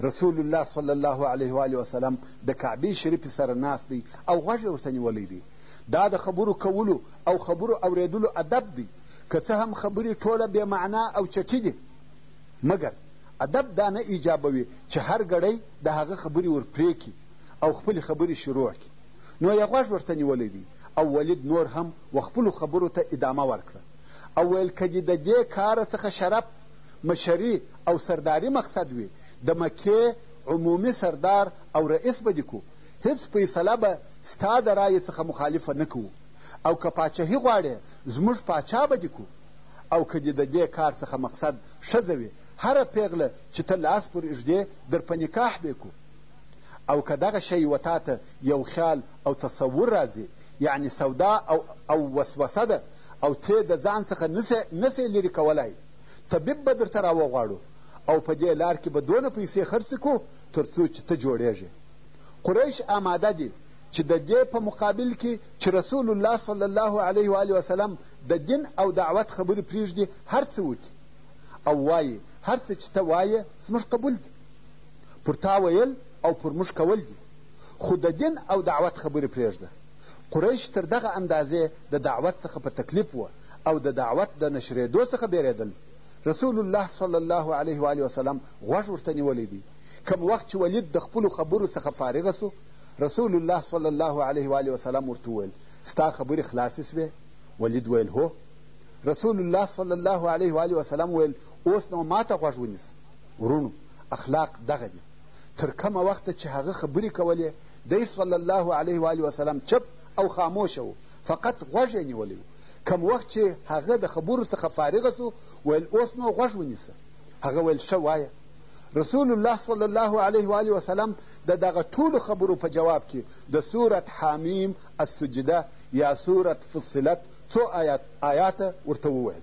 رسول الله صلی الله علیه و وسلم د کعبې شریفې سره ناست دی او غوږ یې ورته نیولی دی دا د خبرو کولو او خبرو اورېدلو ادب دی که څه هم خبرې ټوله بې معنا او چټي دي مګر ادب دا نه ایجابوي چې هر ګړی د هغه خبرې ورپرې کړي او خپلې خبرې شروع کړي نو یې غوږ ورته نیولی دی او ولید نور هم و خپلو خبرو ته ادامه ورکړه او ویل که دې د دې کاره څخه شرف مشري او سرداري مقصد وي د مکې عمومي سردار او رئیس به دې کو هیڅ فیصله به ستا د رایې څخه مخالفه نه کوو او که پاچهي غواړې زموږ پاچا به دې کو او که دې د دې کار څخه مقصد ښځه وي هره پیغله چې ته لاس پر اږدې در په نکاح به کو او که دغه شی و تا ته یو خیال او تصور راځي یعنې سودا او او وسوسه ده او ترې د ځان څخه نه سې لرې کولای طبیب به درته راوغواړو او په دې لار کې به دونه پیسې خرڅې کړو تر څو چې ته جوړېږې قریش آماده دي چې د دې په مقابل کې چې رسول الله صلی الله علیه و آله وسلم د دین او دعوت خبرې پرېږدي هر څه وکړي او وایي هر څه چې ته وایې زموږ قبول دي پر تا ویل او پر موږ کول دي خو د دین او دعوت خبرې پرېږده قریش تر دغه اندازې د دعوت څخه په تکلیف وه او د دعوت د نشرېدو څخه بېرېدل رسول الله صلی الله علیه و وسلم غوږ ورته نیولی دی کم وخت چې ولید د خپلو خبرو څخه فارغه سو رسول الله صلی الله علیه و وسلم ورته وویل ستا خبرې خلاصې سوې ولید ویل هو رسول الله صلی الله علیه و وسلم ویل اوس نو ماته غوږ ونیسه وروڼو اخلاق دغه دي تر کومه وخته چې هغه خبرې کولې دی صلی الله علیه و وسلم چپ او خاموشه و فقط غوږ یې نیولی و کم وخت چې هغه د خبرو څخه فارغه سو ویل اوس نو غوږ ونیسه هغه ویل ښه وایه رسول الله صلی الله علیه و وسلم د دغه ټولو خبرو په جواب کې د سورت حامیم السجده یا سورت فصلت څو آیات آیاته ورته وویل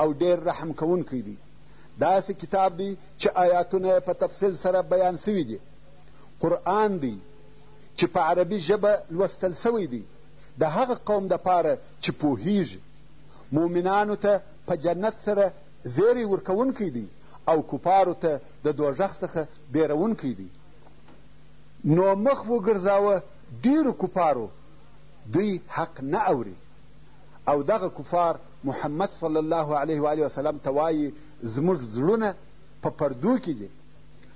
او ډېر رحم کوونکی دی. داسې کتاب دی چې آیاتونه یې په تفصیل سره بیان سوي دي. قرآن دی چې په عربي ژبه لوستل سوی دی د هغه قوم دپاره چې پوهیږي. مؤمنانو ته په جنت سره زیری ورکوونکی دی او کفارو ته د دوږخ څخه بیرونکی دی. نو مخ وګرځاوه ډېرو کفارو دوی حق نه اوري. او دغه کفار محمد صلی الله علیه و آله وسلم ته وایي زموږ زړونه په پردو کې دي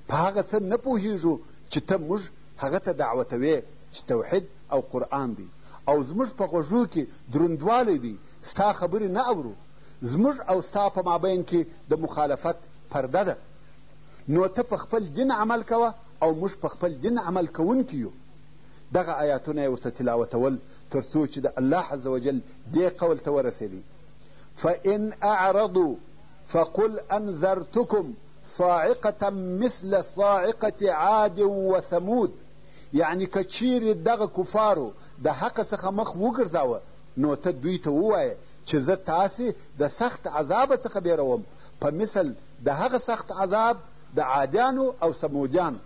په هغه څه نه پوهیږو چې ته موږ هغه ته دعوتوې چې توحید او قرآن دی او زموږ په غوږو کې دروندوالی دی ستا خبرې نه اورو زموږ او ستا په مابین کې د مخالفت پرده ده نو ته په خپل دین عمل کوه او موږ په خپل دین عمل کوونکي یو دغه آیاتونه یې ورته تلاوتول تر څو چې د الله عز وجل دې قول ته ورسېدی فان اعرضو فقل انذرتکم صاعقة مثل صاعقة عاد وثمود یعنی که چیرې دغه کفارو د حق څخه مخ وګرځاوه نو ته دوی ته ووایه چې زه تاسې د سخت عذاب څخه بیروم په مثل د هغه سخت عذاب د عادیانو او سمودیانو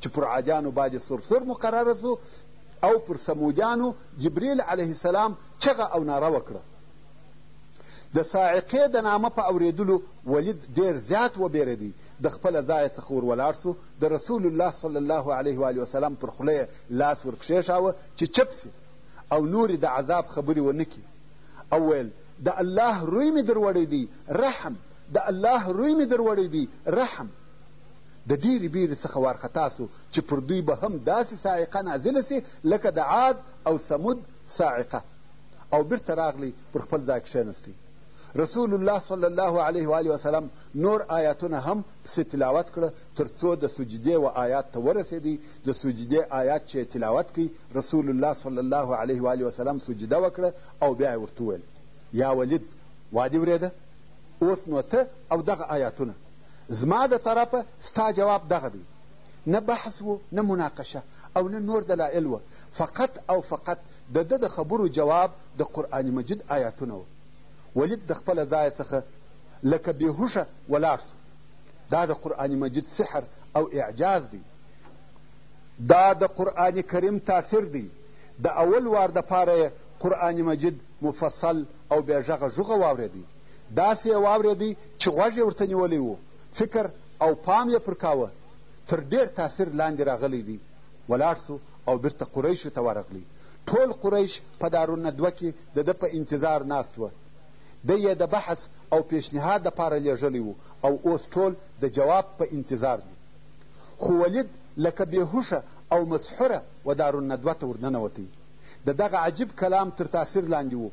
چې پر عادیانو باندې سرسر مقرره سو او پر سمودیانو جبریل علیه السلام چغه او ناره وکړه د صاعقې د نامه په اورېدلو ولید ډېر زیات وبېرېدی د خپله ځایه څخه ور ولاړ سو د رسول الله صلی الله علیه و وسلم پر خوله یې لاس ور کښېښاوه چې چپ سي او نورې د عذاب خبرې ونه کړي او ویل د الله روی مې دروړی دی رحم د الله روی مې دروړی دی رحم د ډېرې بېرې څخه وارخطا سو چې پر دوی به هم داسې صاعقه نازله سي لکه د عاد او ثمود صاعقه او بېرته راغلئ پر خپل ځای کښېنستئ. رسول الله صلی الله علیه وآله وسلم نور آیاتونه هم پسې تلاوت کړه تر څو د سجدې و آیات ته ورسېدی، د سجدې آیات چې یې تلاوت کړئ رسول الله صلی الله علیه وآله وسلم سجده وکړه او بیا یې ورته وویل، یا ولید! وادي ورېده؟ اوس نو ته او دغه آیاتونه. زما د طرفه ستا جواب دغه دی نه بحث و نه مناقشه او نه نور دلایل و فقط او فقط د ده د خبرو جواب د قرآن مجید آیاتونه و ولید د خپله ځایه څخه لکه بېهوښه ولاړ سو دا د قرآن مجید سحر او اعجاز دی دا د قرآن کریم تاثیر دی د اول وار دپاره یې قرآن مجید مفصل او بېغږه ږوغه واورېدی داسې یې واورېدی چې غوږ یې ورته نیولی و فکر او پام یې پر کاوه تر ډېر تاثیر لاندې راغلی دی ولاړ سو او بیرته قریشو ته ورغلی ټول قریش په دارالندوه کې د ده په انتظار ناست وه دی یې د بحث او پیشنهاد دپاره لیږلی و او اوس ټول د جواب په انتظار دي خو ولید لکه بېهوښه او مسحوره و دارالندوه ته ورننوتی د دغه عجیب کلام تر تاثیر لاندې و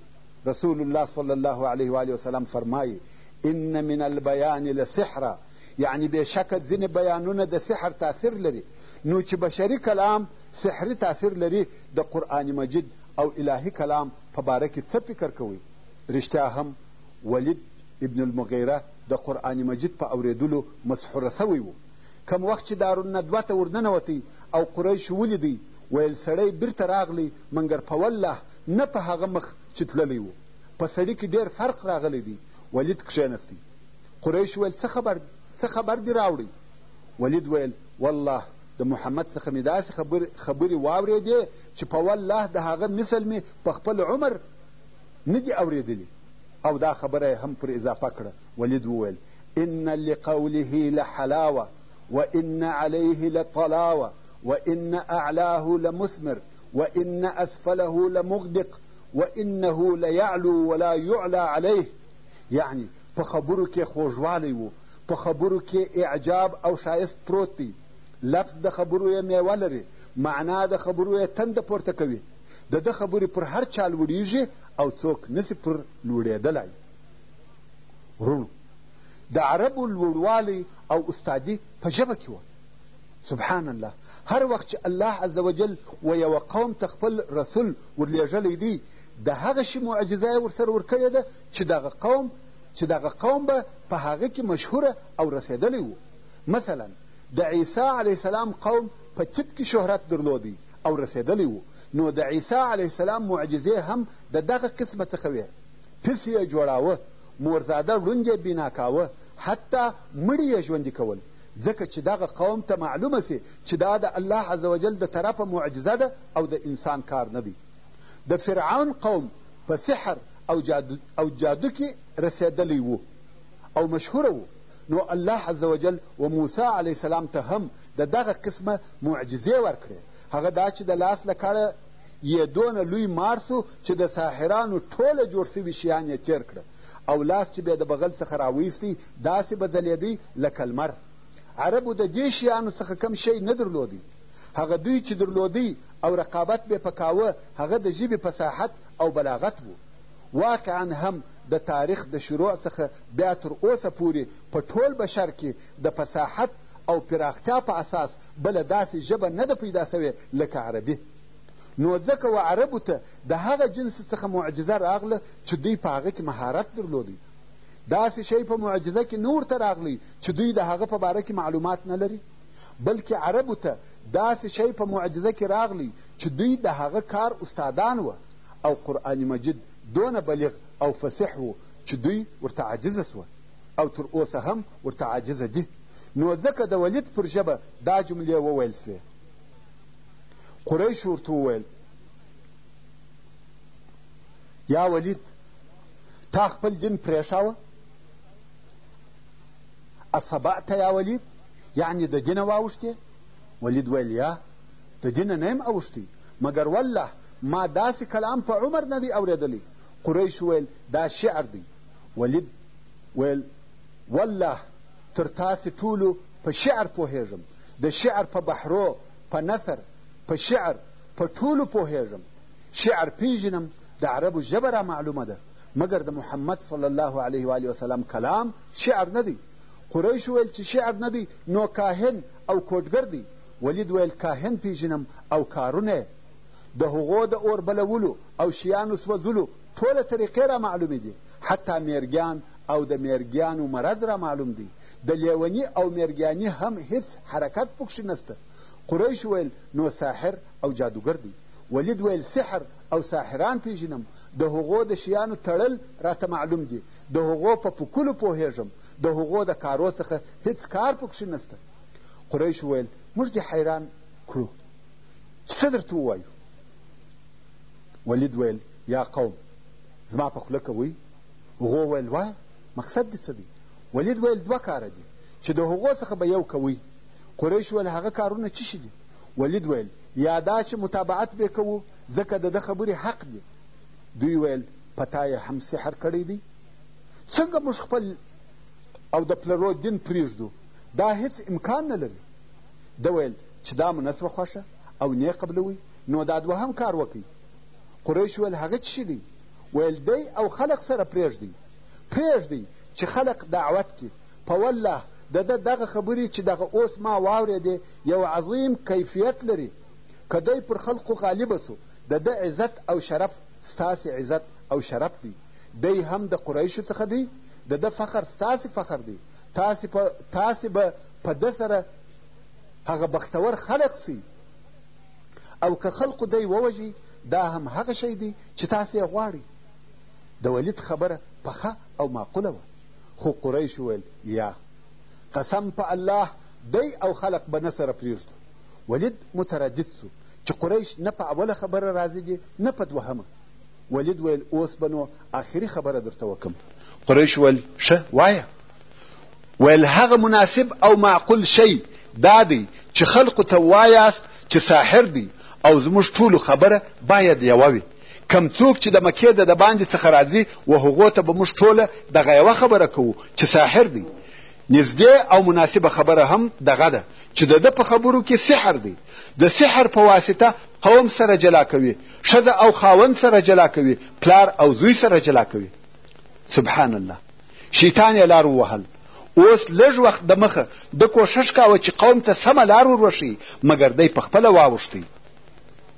رسول الله صلی الله علیه و آله وسلم فرمایي ان من البیان لسحرا یعنی بېشکه ځینې بیانونه د سحر تاثیر لري نو چې بشري کلام سحري تاثیر لري د قرآن مجید او الهي کلام په باره کې څه فکر کوئ رښتیا هم ولید ابن المغیره د قرآن مجید په اورېدلو مسحوره سوی و کم وخت چې دارالندوه ته ورننوتی او قریشو ولیدی ویل سړی بیرته راغلی منګر په والله نه په هغه مخ چې تللی و. په سړي کې ډېر فرق راغلی دی. ولید کښېنستی. قریش ویل څه خبر څه خبر دې راوړی؟ ولید ویل والله د محمد څخه مې داسې خبر خبرې واورېدې چې په والله د هغه مثل مې په خپل عمر نه دي اورېدلي او دا خبره یې هم پر اضافه کړه ولید وویل ان لقوله لحلاوه وان عليه لطلاوه وان اعلاه لمثمر وان اسفله لمغدق وانه لیعلو ولا یعلا علیه یعنی په خبرو کې خوږوالی و په خبرو کې اعجاب او ښایست پروت دی لفظ د خبرو یې میوه لري معنا د خبرو یې تنده پورته کوي د ده خبرې پر هر چا لوړیږي او څوک نسي پر لوړېدلی وروڼو د عربو لوړوالی او استادي په ژبه کې وه سبحان الله هر وخت چې الله عز وجل و یوه قوم ته خپل رسول ورلېږلی دی د هغه شي معجزه یې ورسره ورکړې ده چې دغه قوم چې دغه قوم به په هغه کې مشهوره او رسېدلی و مثلا د عیسی علیه السلام قوم په طب کې شهرت درلودی او رسېدلی و نو د عیسی علیه السلام معجزې هم د دغه قسمه څخه وې پس یې جوړاوه مورزاده ړوند یې بنا کاوه حتی مړي یې ژوندي کول ځکه چې دغه قوم ته معلومه شي چې دا د الله عزوجل د طرفه معجزه ده او د انسان کار نه دی د فرعون قوم په سحر او جادو, او جادو کې رسېدلی وو او مشهوره وو نو الله عز وجل و موسی علیه السلام ته هم د دغه قسمه معجزې ورکړې هغه دا چې د لاس له کړه یې دونه لوی مار سو چې د ساحرانو ټوله جوړ سوي شیان یې تېر کړه او لاس چې بیا د بغل څخه راویستی داسې به ځلېدی لکه لمر عربو د دې شیانو څخه کم شی نه درلودی هغه دوی چې درلودی او رقابت بې په کاوه هغه د ژبې فصاحت او بلاغت و واقعا هم د تاریخ د شروع څخه بیا تر اوسه پورې په ټول بشر کې د فصاحت او پراختیا په اساس بله داسې ژبه نه ده پیدا سوې لکه عربي نو ځکه و عربو ته د هغه جنس څخه معجزه راغله چې دوی په هغه کې مهارت درلودی داسې شی په معجزه کې نه ورته راغلی چې دوی د هغه په باره کې معلومات نه لري بلکې عربو ته داسې شی په معجزه کې راغلی چې دوی د هغه کار استادان وه او قرآن مجید دونه بلیغ او فصیح و چې دوی ورته عاجزه سوه او تر اوسه هم ورته عاجزه دي نو ځکه د ولید پر ژبه دا جملې وویل سوې قریشو ورته وویل یا ولید تا خپل دین پرېښاوه اصبعت یا ولید یعنی د دینه واوښتې ولید ویل یا د دینه نه یم اوښتی مګر والله ما داسې کلام په عمر نه دی اورېدلی قریش ویل دا شعر دی ولید ویل والله تر تاسې ټولو په شعر پوهېږم د شعر په بحرو په نثر په شعر په ټولو پوهېږم شعر پېژنم د عربو ژبه را معلومه ده مګر د محمد صلی الله علیه و وسلم کلام شعر نه دی قریش ویل چې شعر نه دی نو کاهن او کوډګر دی ولید ویل کاهن پیژنم او کارونه د هغو د اور بلولو او شیانو سوځلو ټوله طریقې را معلومې دي حتی میرګیان او د میرګیانو مرض را معلوم دی د لیوني او میرګیاني هم هیڅ حرکت پکښې نسته قریش ویل نو ساحر او جادوګر دی ولید ویل سحر او ساحران پیژنم د هغو د شیانو تړل راته معلوم دي د هغو په پکولو پوهېږم د هغو د کارو څخه هیڅ کار پکښې نسته قریش ویل موږ دې حیران کړو چې څه درته ووایو ولید ویل یا قوم زما په خوله کوئ هغو ویل وایه مقصد دې څه دی ولید ویل دوه کاره دي چې د هغو څخه به یو کوئ قریش ویل هغه کارونه چی شي دي ولید ویل، یا دا چې متابعت بې کوو ځکه د ده خبرې حق دي. دوی ویل، په تا یې هم سحر کړی دی؟ څنګه موږ خپل او د پلرو دین پرېږدو؟ دا هیڅ امکان نه لري. ده ویل چې دا مو نه سوه خوښه او نې قبلوئ نو دا دوهم کار وکړئ. قریش ویل هغه څه شي دی؟ ویل دی او خلق سره پرېږدئ. پرېږدئ چې خلق دعوت کړي. په والله د ده دغه خبرې چې دغه اوس ما واورېدې یو عظیم کیفیت لري که دی پر خلقو غالبه سو د ده عزت او شرف ستاسې عزت او شرف دی دی هم د قریشو څخه دی د ده فخر ستاسې فخر دی تاسې په تاسې به په ده سره هغه بختور خلق سی او که خلقو دی ووژي دا هم هغه شی دی چې تاسې یې غواړئ د ولید خبره پخه او معقوله وه خو قریش وویل، یا! قسم په الله دی او خلق به نه سره پرېږدو. ولید متردد سو چي قریش نه په اوله خبره راضي دي نه په دوهمه. ولید ویل، اوس به نو آخري خبره درته وکم. قریش ویل، ښه وایه. ویل، هغه مناسب او معقول شی دا دی چي خلقو ته ووایاست چي ساحر دی او زموږ ټولو خبره باید یوه وي. کم څوک چې د مکې د دباندې څخه راځي و هغو ته به موږ ټوله دغه یوه خبره کوو چې ساحر دی نږدې او مناسبه خبره هم دغه ده چې د ده په خبرو کې سحر دی د سحر په واسطه قوم سره جلا کوي ښځه او خاوند سره جلا کوي پلار او زوی سره جلا کوي سبحان الله شیطان یې لار ووهل اوس لږ وخت د مخه د کوښښ کاوه چې قوم ته سمه لار وروښي مګر دی پخپله واوښتی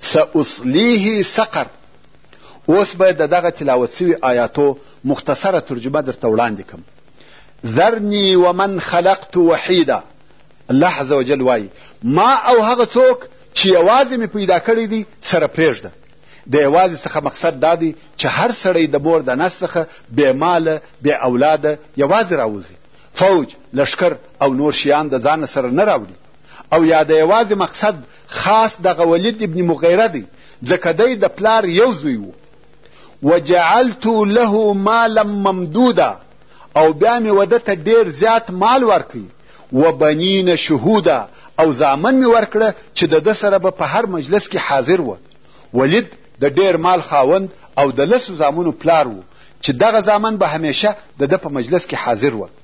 سأصليه سقر اوس به د دغه تلاوت سوي آیاتو مختصره ترجمه درته وړاندې کم ذرني ومن خلقت وحیدا الله عز وجل وایي ما او هغه څوک چې یوازې مې پیدا کړی دی سره پرېږده د یوازې څخه مقصد دا دی چې هر سړی د مور د نس څخه بې ماله بې اولاده یوازې راوځي فوج لشکر او نور شیان د ځانه سره نه راوړي او یا د یوازې مقصد خاص دغه ولید ابن مغیره دی ځکه دی د پلار یو زوی و وجعلت له مالا ممدودا او بیا مې وده ته ډېر زیات مال ورکړي و بنین شهودا او زامن مې ورکړه چې د ده سره به په هر مجلس کې حاضر و ولید د ډېر مال خاوند او د لسو زامنو پلار و چې دغه زامن به همیشه د ده په مجلس کې حاضر و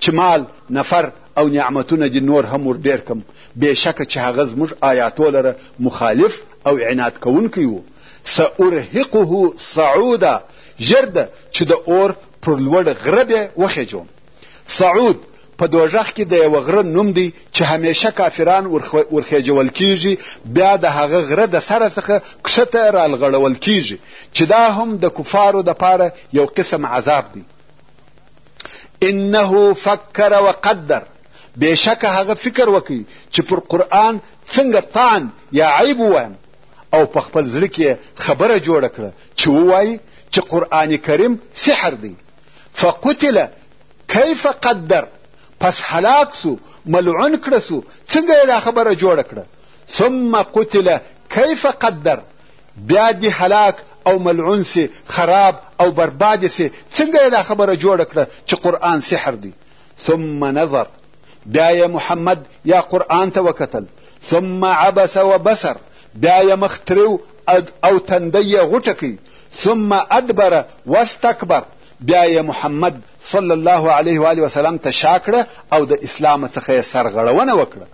چې مال، نفر او نعمتونه دې نور هم ور ډېر کړم، بېشکه چې هغه زموږ آیاتو لره مخالف او عناد کوونکی و، سأرهقه صعودا ژر ده چې د اور پر لوړ غره به وخېژوم. صعود په دوژخ کې د یوه غره نوم دی چې همیشه کافران ورخېجول کیږي بیا د هغه غره د سره څخه کښته رالغړول کیږي چې دا هم د کفارو دپاره یو قسم عذاب دی انه فکر وقدر بشک هغه فکر وکي چې پر قران څنګه طعن یا عیب وایم او په خپل زړه کې خبره جوړه کړه چې ووایي چې قران کریم سحر دی فقتل کیف قدر پس هلاک سو ملعون کړه سو څنګه یې دا خبره جوړه کړه ثم قتل کیف قدر بیا دې هلاک او ملعون سي خراب او برباد سي څنګه یې دا خبره جوړه کړه چې قرآن سحر دی ثم نظر بیا یې محمد یا قرآن ته وکتل ثم عبس وبسر بیا یې مخ تریو او تندی یې غوټه کوي ثم ادبر واستکبر بیا یې محمد صلی الله علیه و وسلم ته شا کړه او د اسلام څخه یې سرغړونه وکړه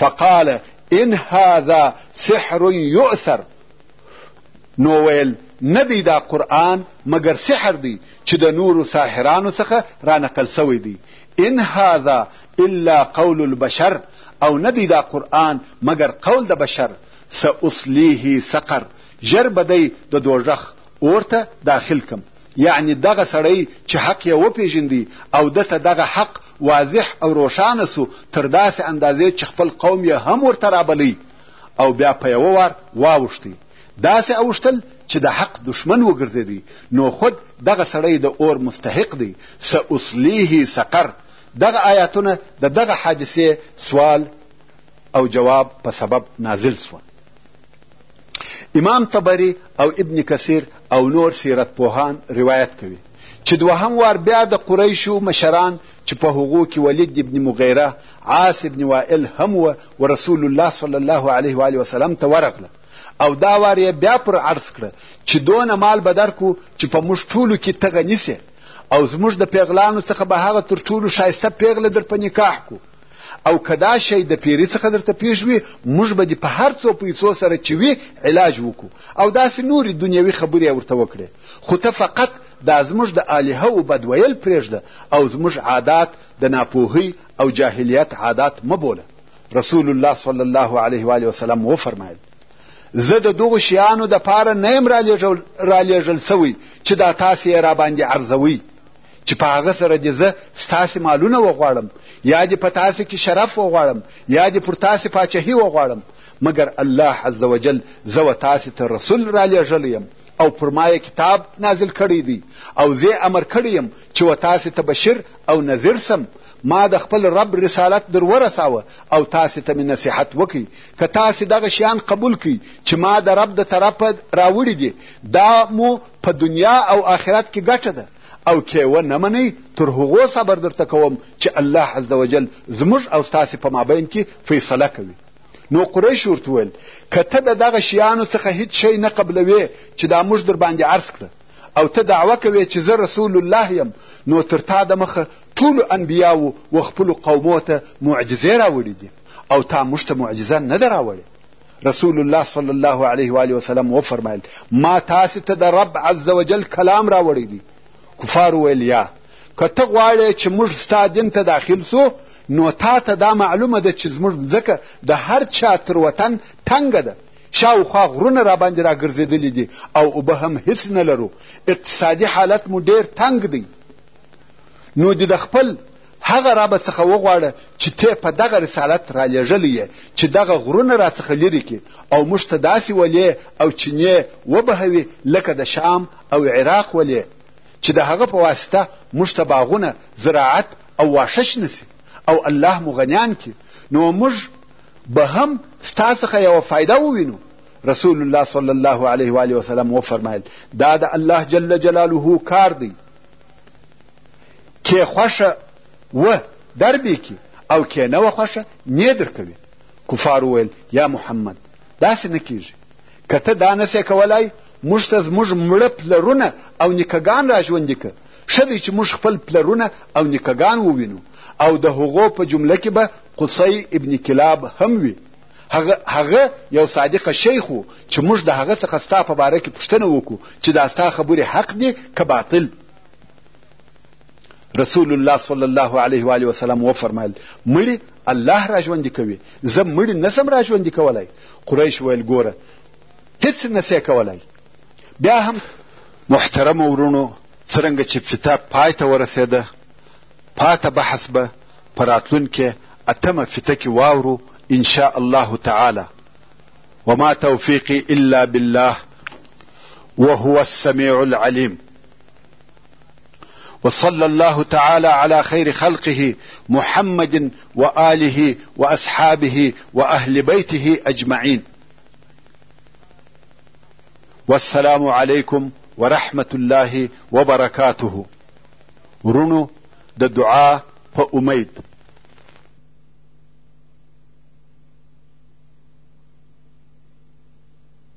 فقال ان هذا سحر یؤثر نو ویل نه دی دا قرآن مګر سحر دی چې د نورو ساحرانو څخه را نقل سوی دی ان هذا الا قول البشر او نه دی دا قرآن مګر قول د بشر سأصلیه سقر ژر به دی د دوژخ اورته داخل کم یعنی دغه سړی چې حق یې وپېژندي او ده ته دغه حق واضح او روښانه سو تر داسې اندازې چې خپل قوم یې هم ورته رابلی او بیا په یوه وار واوښتی داسې اوښتل چې د حق دشمن وګرځېدی نو خود دغه سړی د اور مستحق دی سأصلیه سقر دغه آیاتونه د دغه حادثې سوال او جواب په سبب نازل سوه امام طبري او ابن کثیر او نور سیرت پوهان روایت کوي چې دوهم وار بیا د قریشو مشران چې په هغو کې ولید ابن مغیره عاص ابن وائل هم و و رسول الله صلی الله علیه و وسلم ته ورغله او دا وار یې بیا پر عرض کړه چې دونه مال به درکو چې په موږ ټولو کې ته غني او زموږ د پیغلانو څخه به هغه تر ټولو ښایسته پیغله در په نکاح کو او که دا شی د پیري څخه درته پیښ وي موږ به دې په هر څو پیسو سره چې وي علاج وکړو او داسې نورې دنیوي خبرې یې ورته وکړې خو ته فقط دا زموږ د الهو بد ویل پرېږده او زموږ عادات د ناپوهۍ او جاهلیت عادات مه بوله رسول الله صلی الله علیه و وسلم وفرمایل زه د دغو شیانو دپاره نه یم رالیږل سوی چې دا تاسې یې راباندې عرضوئ چې په هغه سره دې زه ستاسې مالونه وغواړم یا دې په تاسې کې شرف وغواړم یا دې پر تاسې پاچهي وغواړم مګر الله عز وجل زه و تاسې ته رسول رالیږلی یم او پر ما کتاب نازل کړی دی او زه امر کړی یم چې و تاسې ته بشیر او نذیر سم ما د خپل رب رسالت در ورساوه او تاسې ته مې نصیحت وکړي که تاسې دغه شیان قبول کړئ چې ما د رب د طرفه راوړي دي دا مو په دنیا او آخرت کې ګټه ده او که و نه منئ تر هغو صبر درته کوم چې الله عز وجل زموږ او ستاسې په مابین کې فیصله کوي نو قریش ورته وویل که ته د دغه شیانو څخه هیڅ شی نه قبلوې چې دا موږ در باندې عرض کړه او ته دعوه کوې چې زه رسول الله یم نو تر تا د مخه ټولو انبیاو و خپلو قومو ته معجزې راوړي دي او تا موږ ته معجزه نه ده راوړې رسول الله صلی الله علیه و آله وسلم و فرمایل ما تاسو ته د رب عز وجل کلام راوړی دی کفار ویل یا که ته غواړې چې موږ ستا دین ته داخل سو نو تا ته دا معلومه ده چې زموږ ځکه د هر چا تر وطن تنګه ده شاوخوا غرونه راباندې راګرځېدلي دي او اوبه هم هیڅ نه لرو اقتصادي حالت مو ډېر تنګ دی نو د خپل هغه رب څخه وغواړه چې ته په دغه رسالت را لېږلی یې چې دغه غرونه را څخه لرې کړي او موږ ته داسې ولې او چینې وبهوي لکه د شام او عراق ولې چې د هغه په واسطه موږ ته باغونه زراعت او واښه شنه سي او الله مو غنیان کړي نو موږ به هم ستا څخه یوه فایده ووینو رسول الله صلی الله علیه و وسلم وفرمایل دا د الله جل جلاله کار دی کې خوښه و دربې کې او کې نه وه خوښه نه درکوي کفار وویل یا محمد داسې نه کیږي که ته دا نسې کولای موږ ته زموږ مړه پلرونه او نیکهګان را ژوندي که ښه دی چې موږ خپل پلرونه او نیکهګان ووینو او د هغو په جمله کې به قصی ابن کلاب هم وي هغه هغه یو صادق شیخ وو چې موږ د هغه څخه ستا په باره کې پوښتنه وکړو چې دا ستا خبرې حق دي که باطل رسول الله صلی الله علیه و وسلم وفرمایل مړي الله را ژوندي کوي زه مړي نسم را ژوندي کولای قریش ویل ګوره هیڅ نسې کولای بیا هم محترم ورونو څرنګه چې کتاب پای ته ورسېده پاته بحث به په راتلونکې اتمه فته کې واورو ان شاء الله تعالی وما توفيقي الا بالله وهو السميع العليم وصلى الله تعالى على خير خلقه محمد واله واصحابه واهل بيته اجمعين والسلام عليكم ورحمه الله وبركاته ورونو د دعا په امید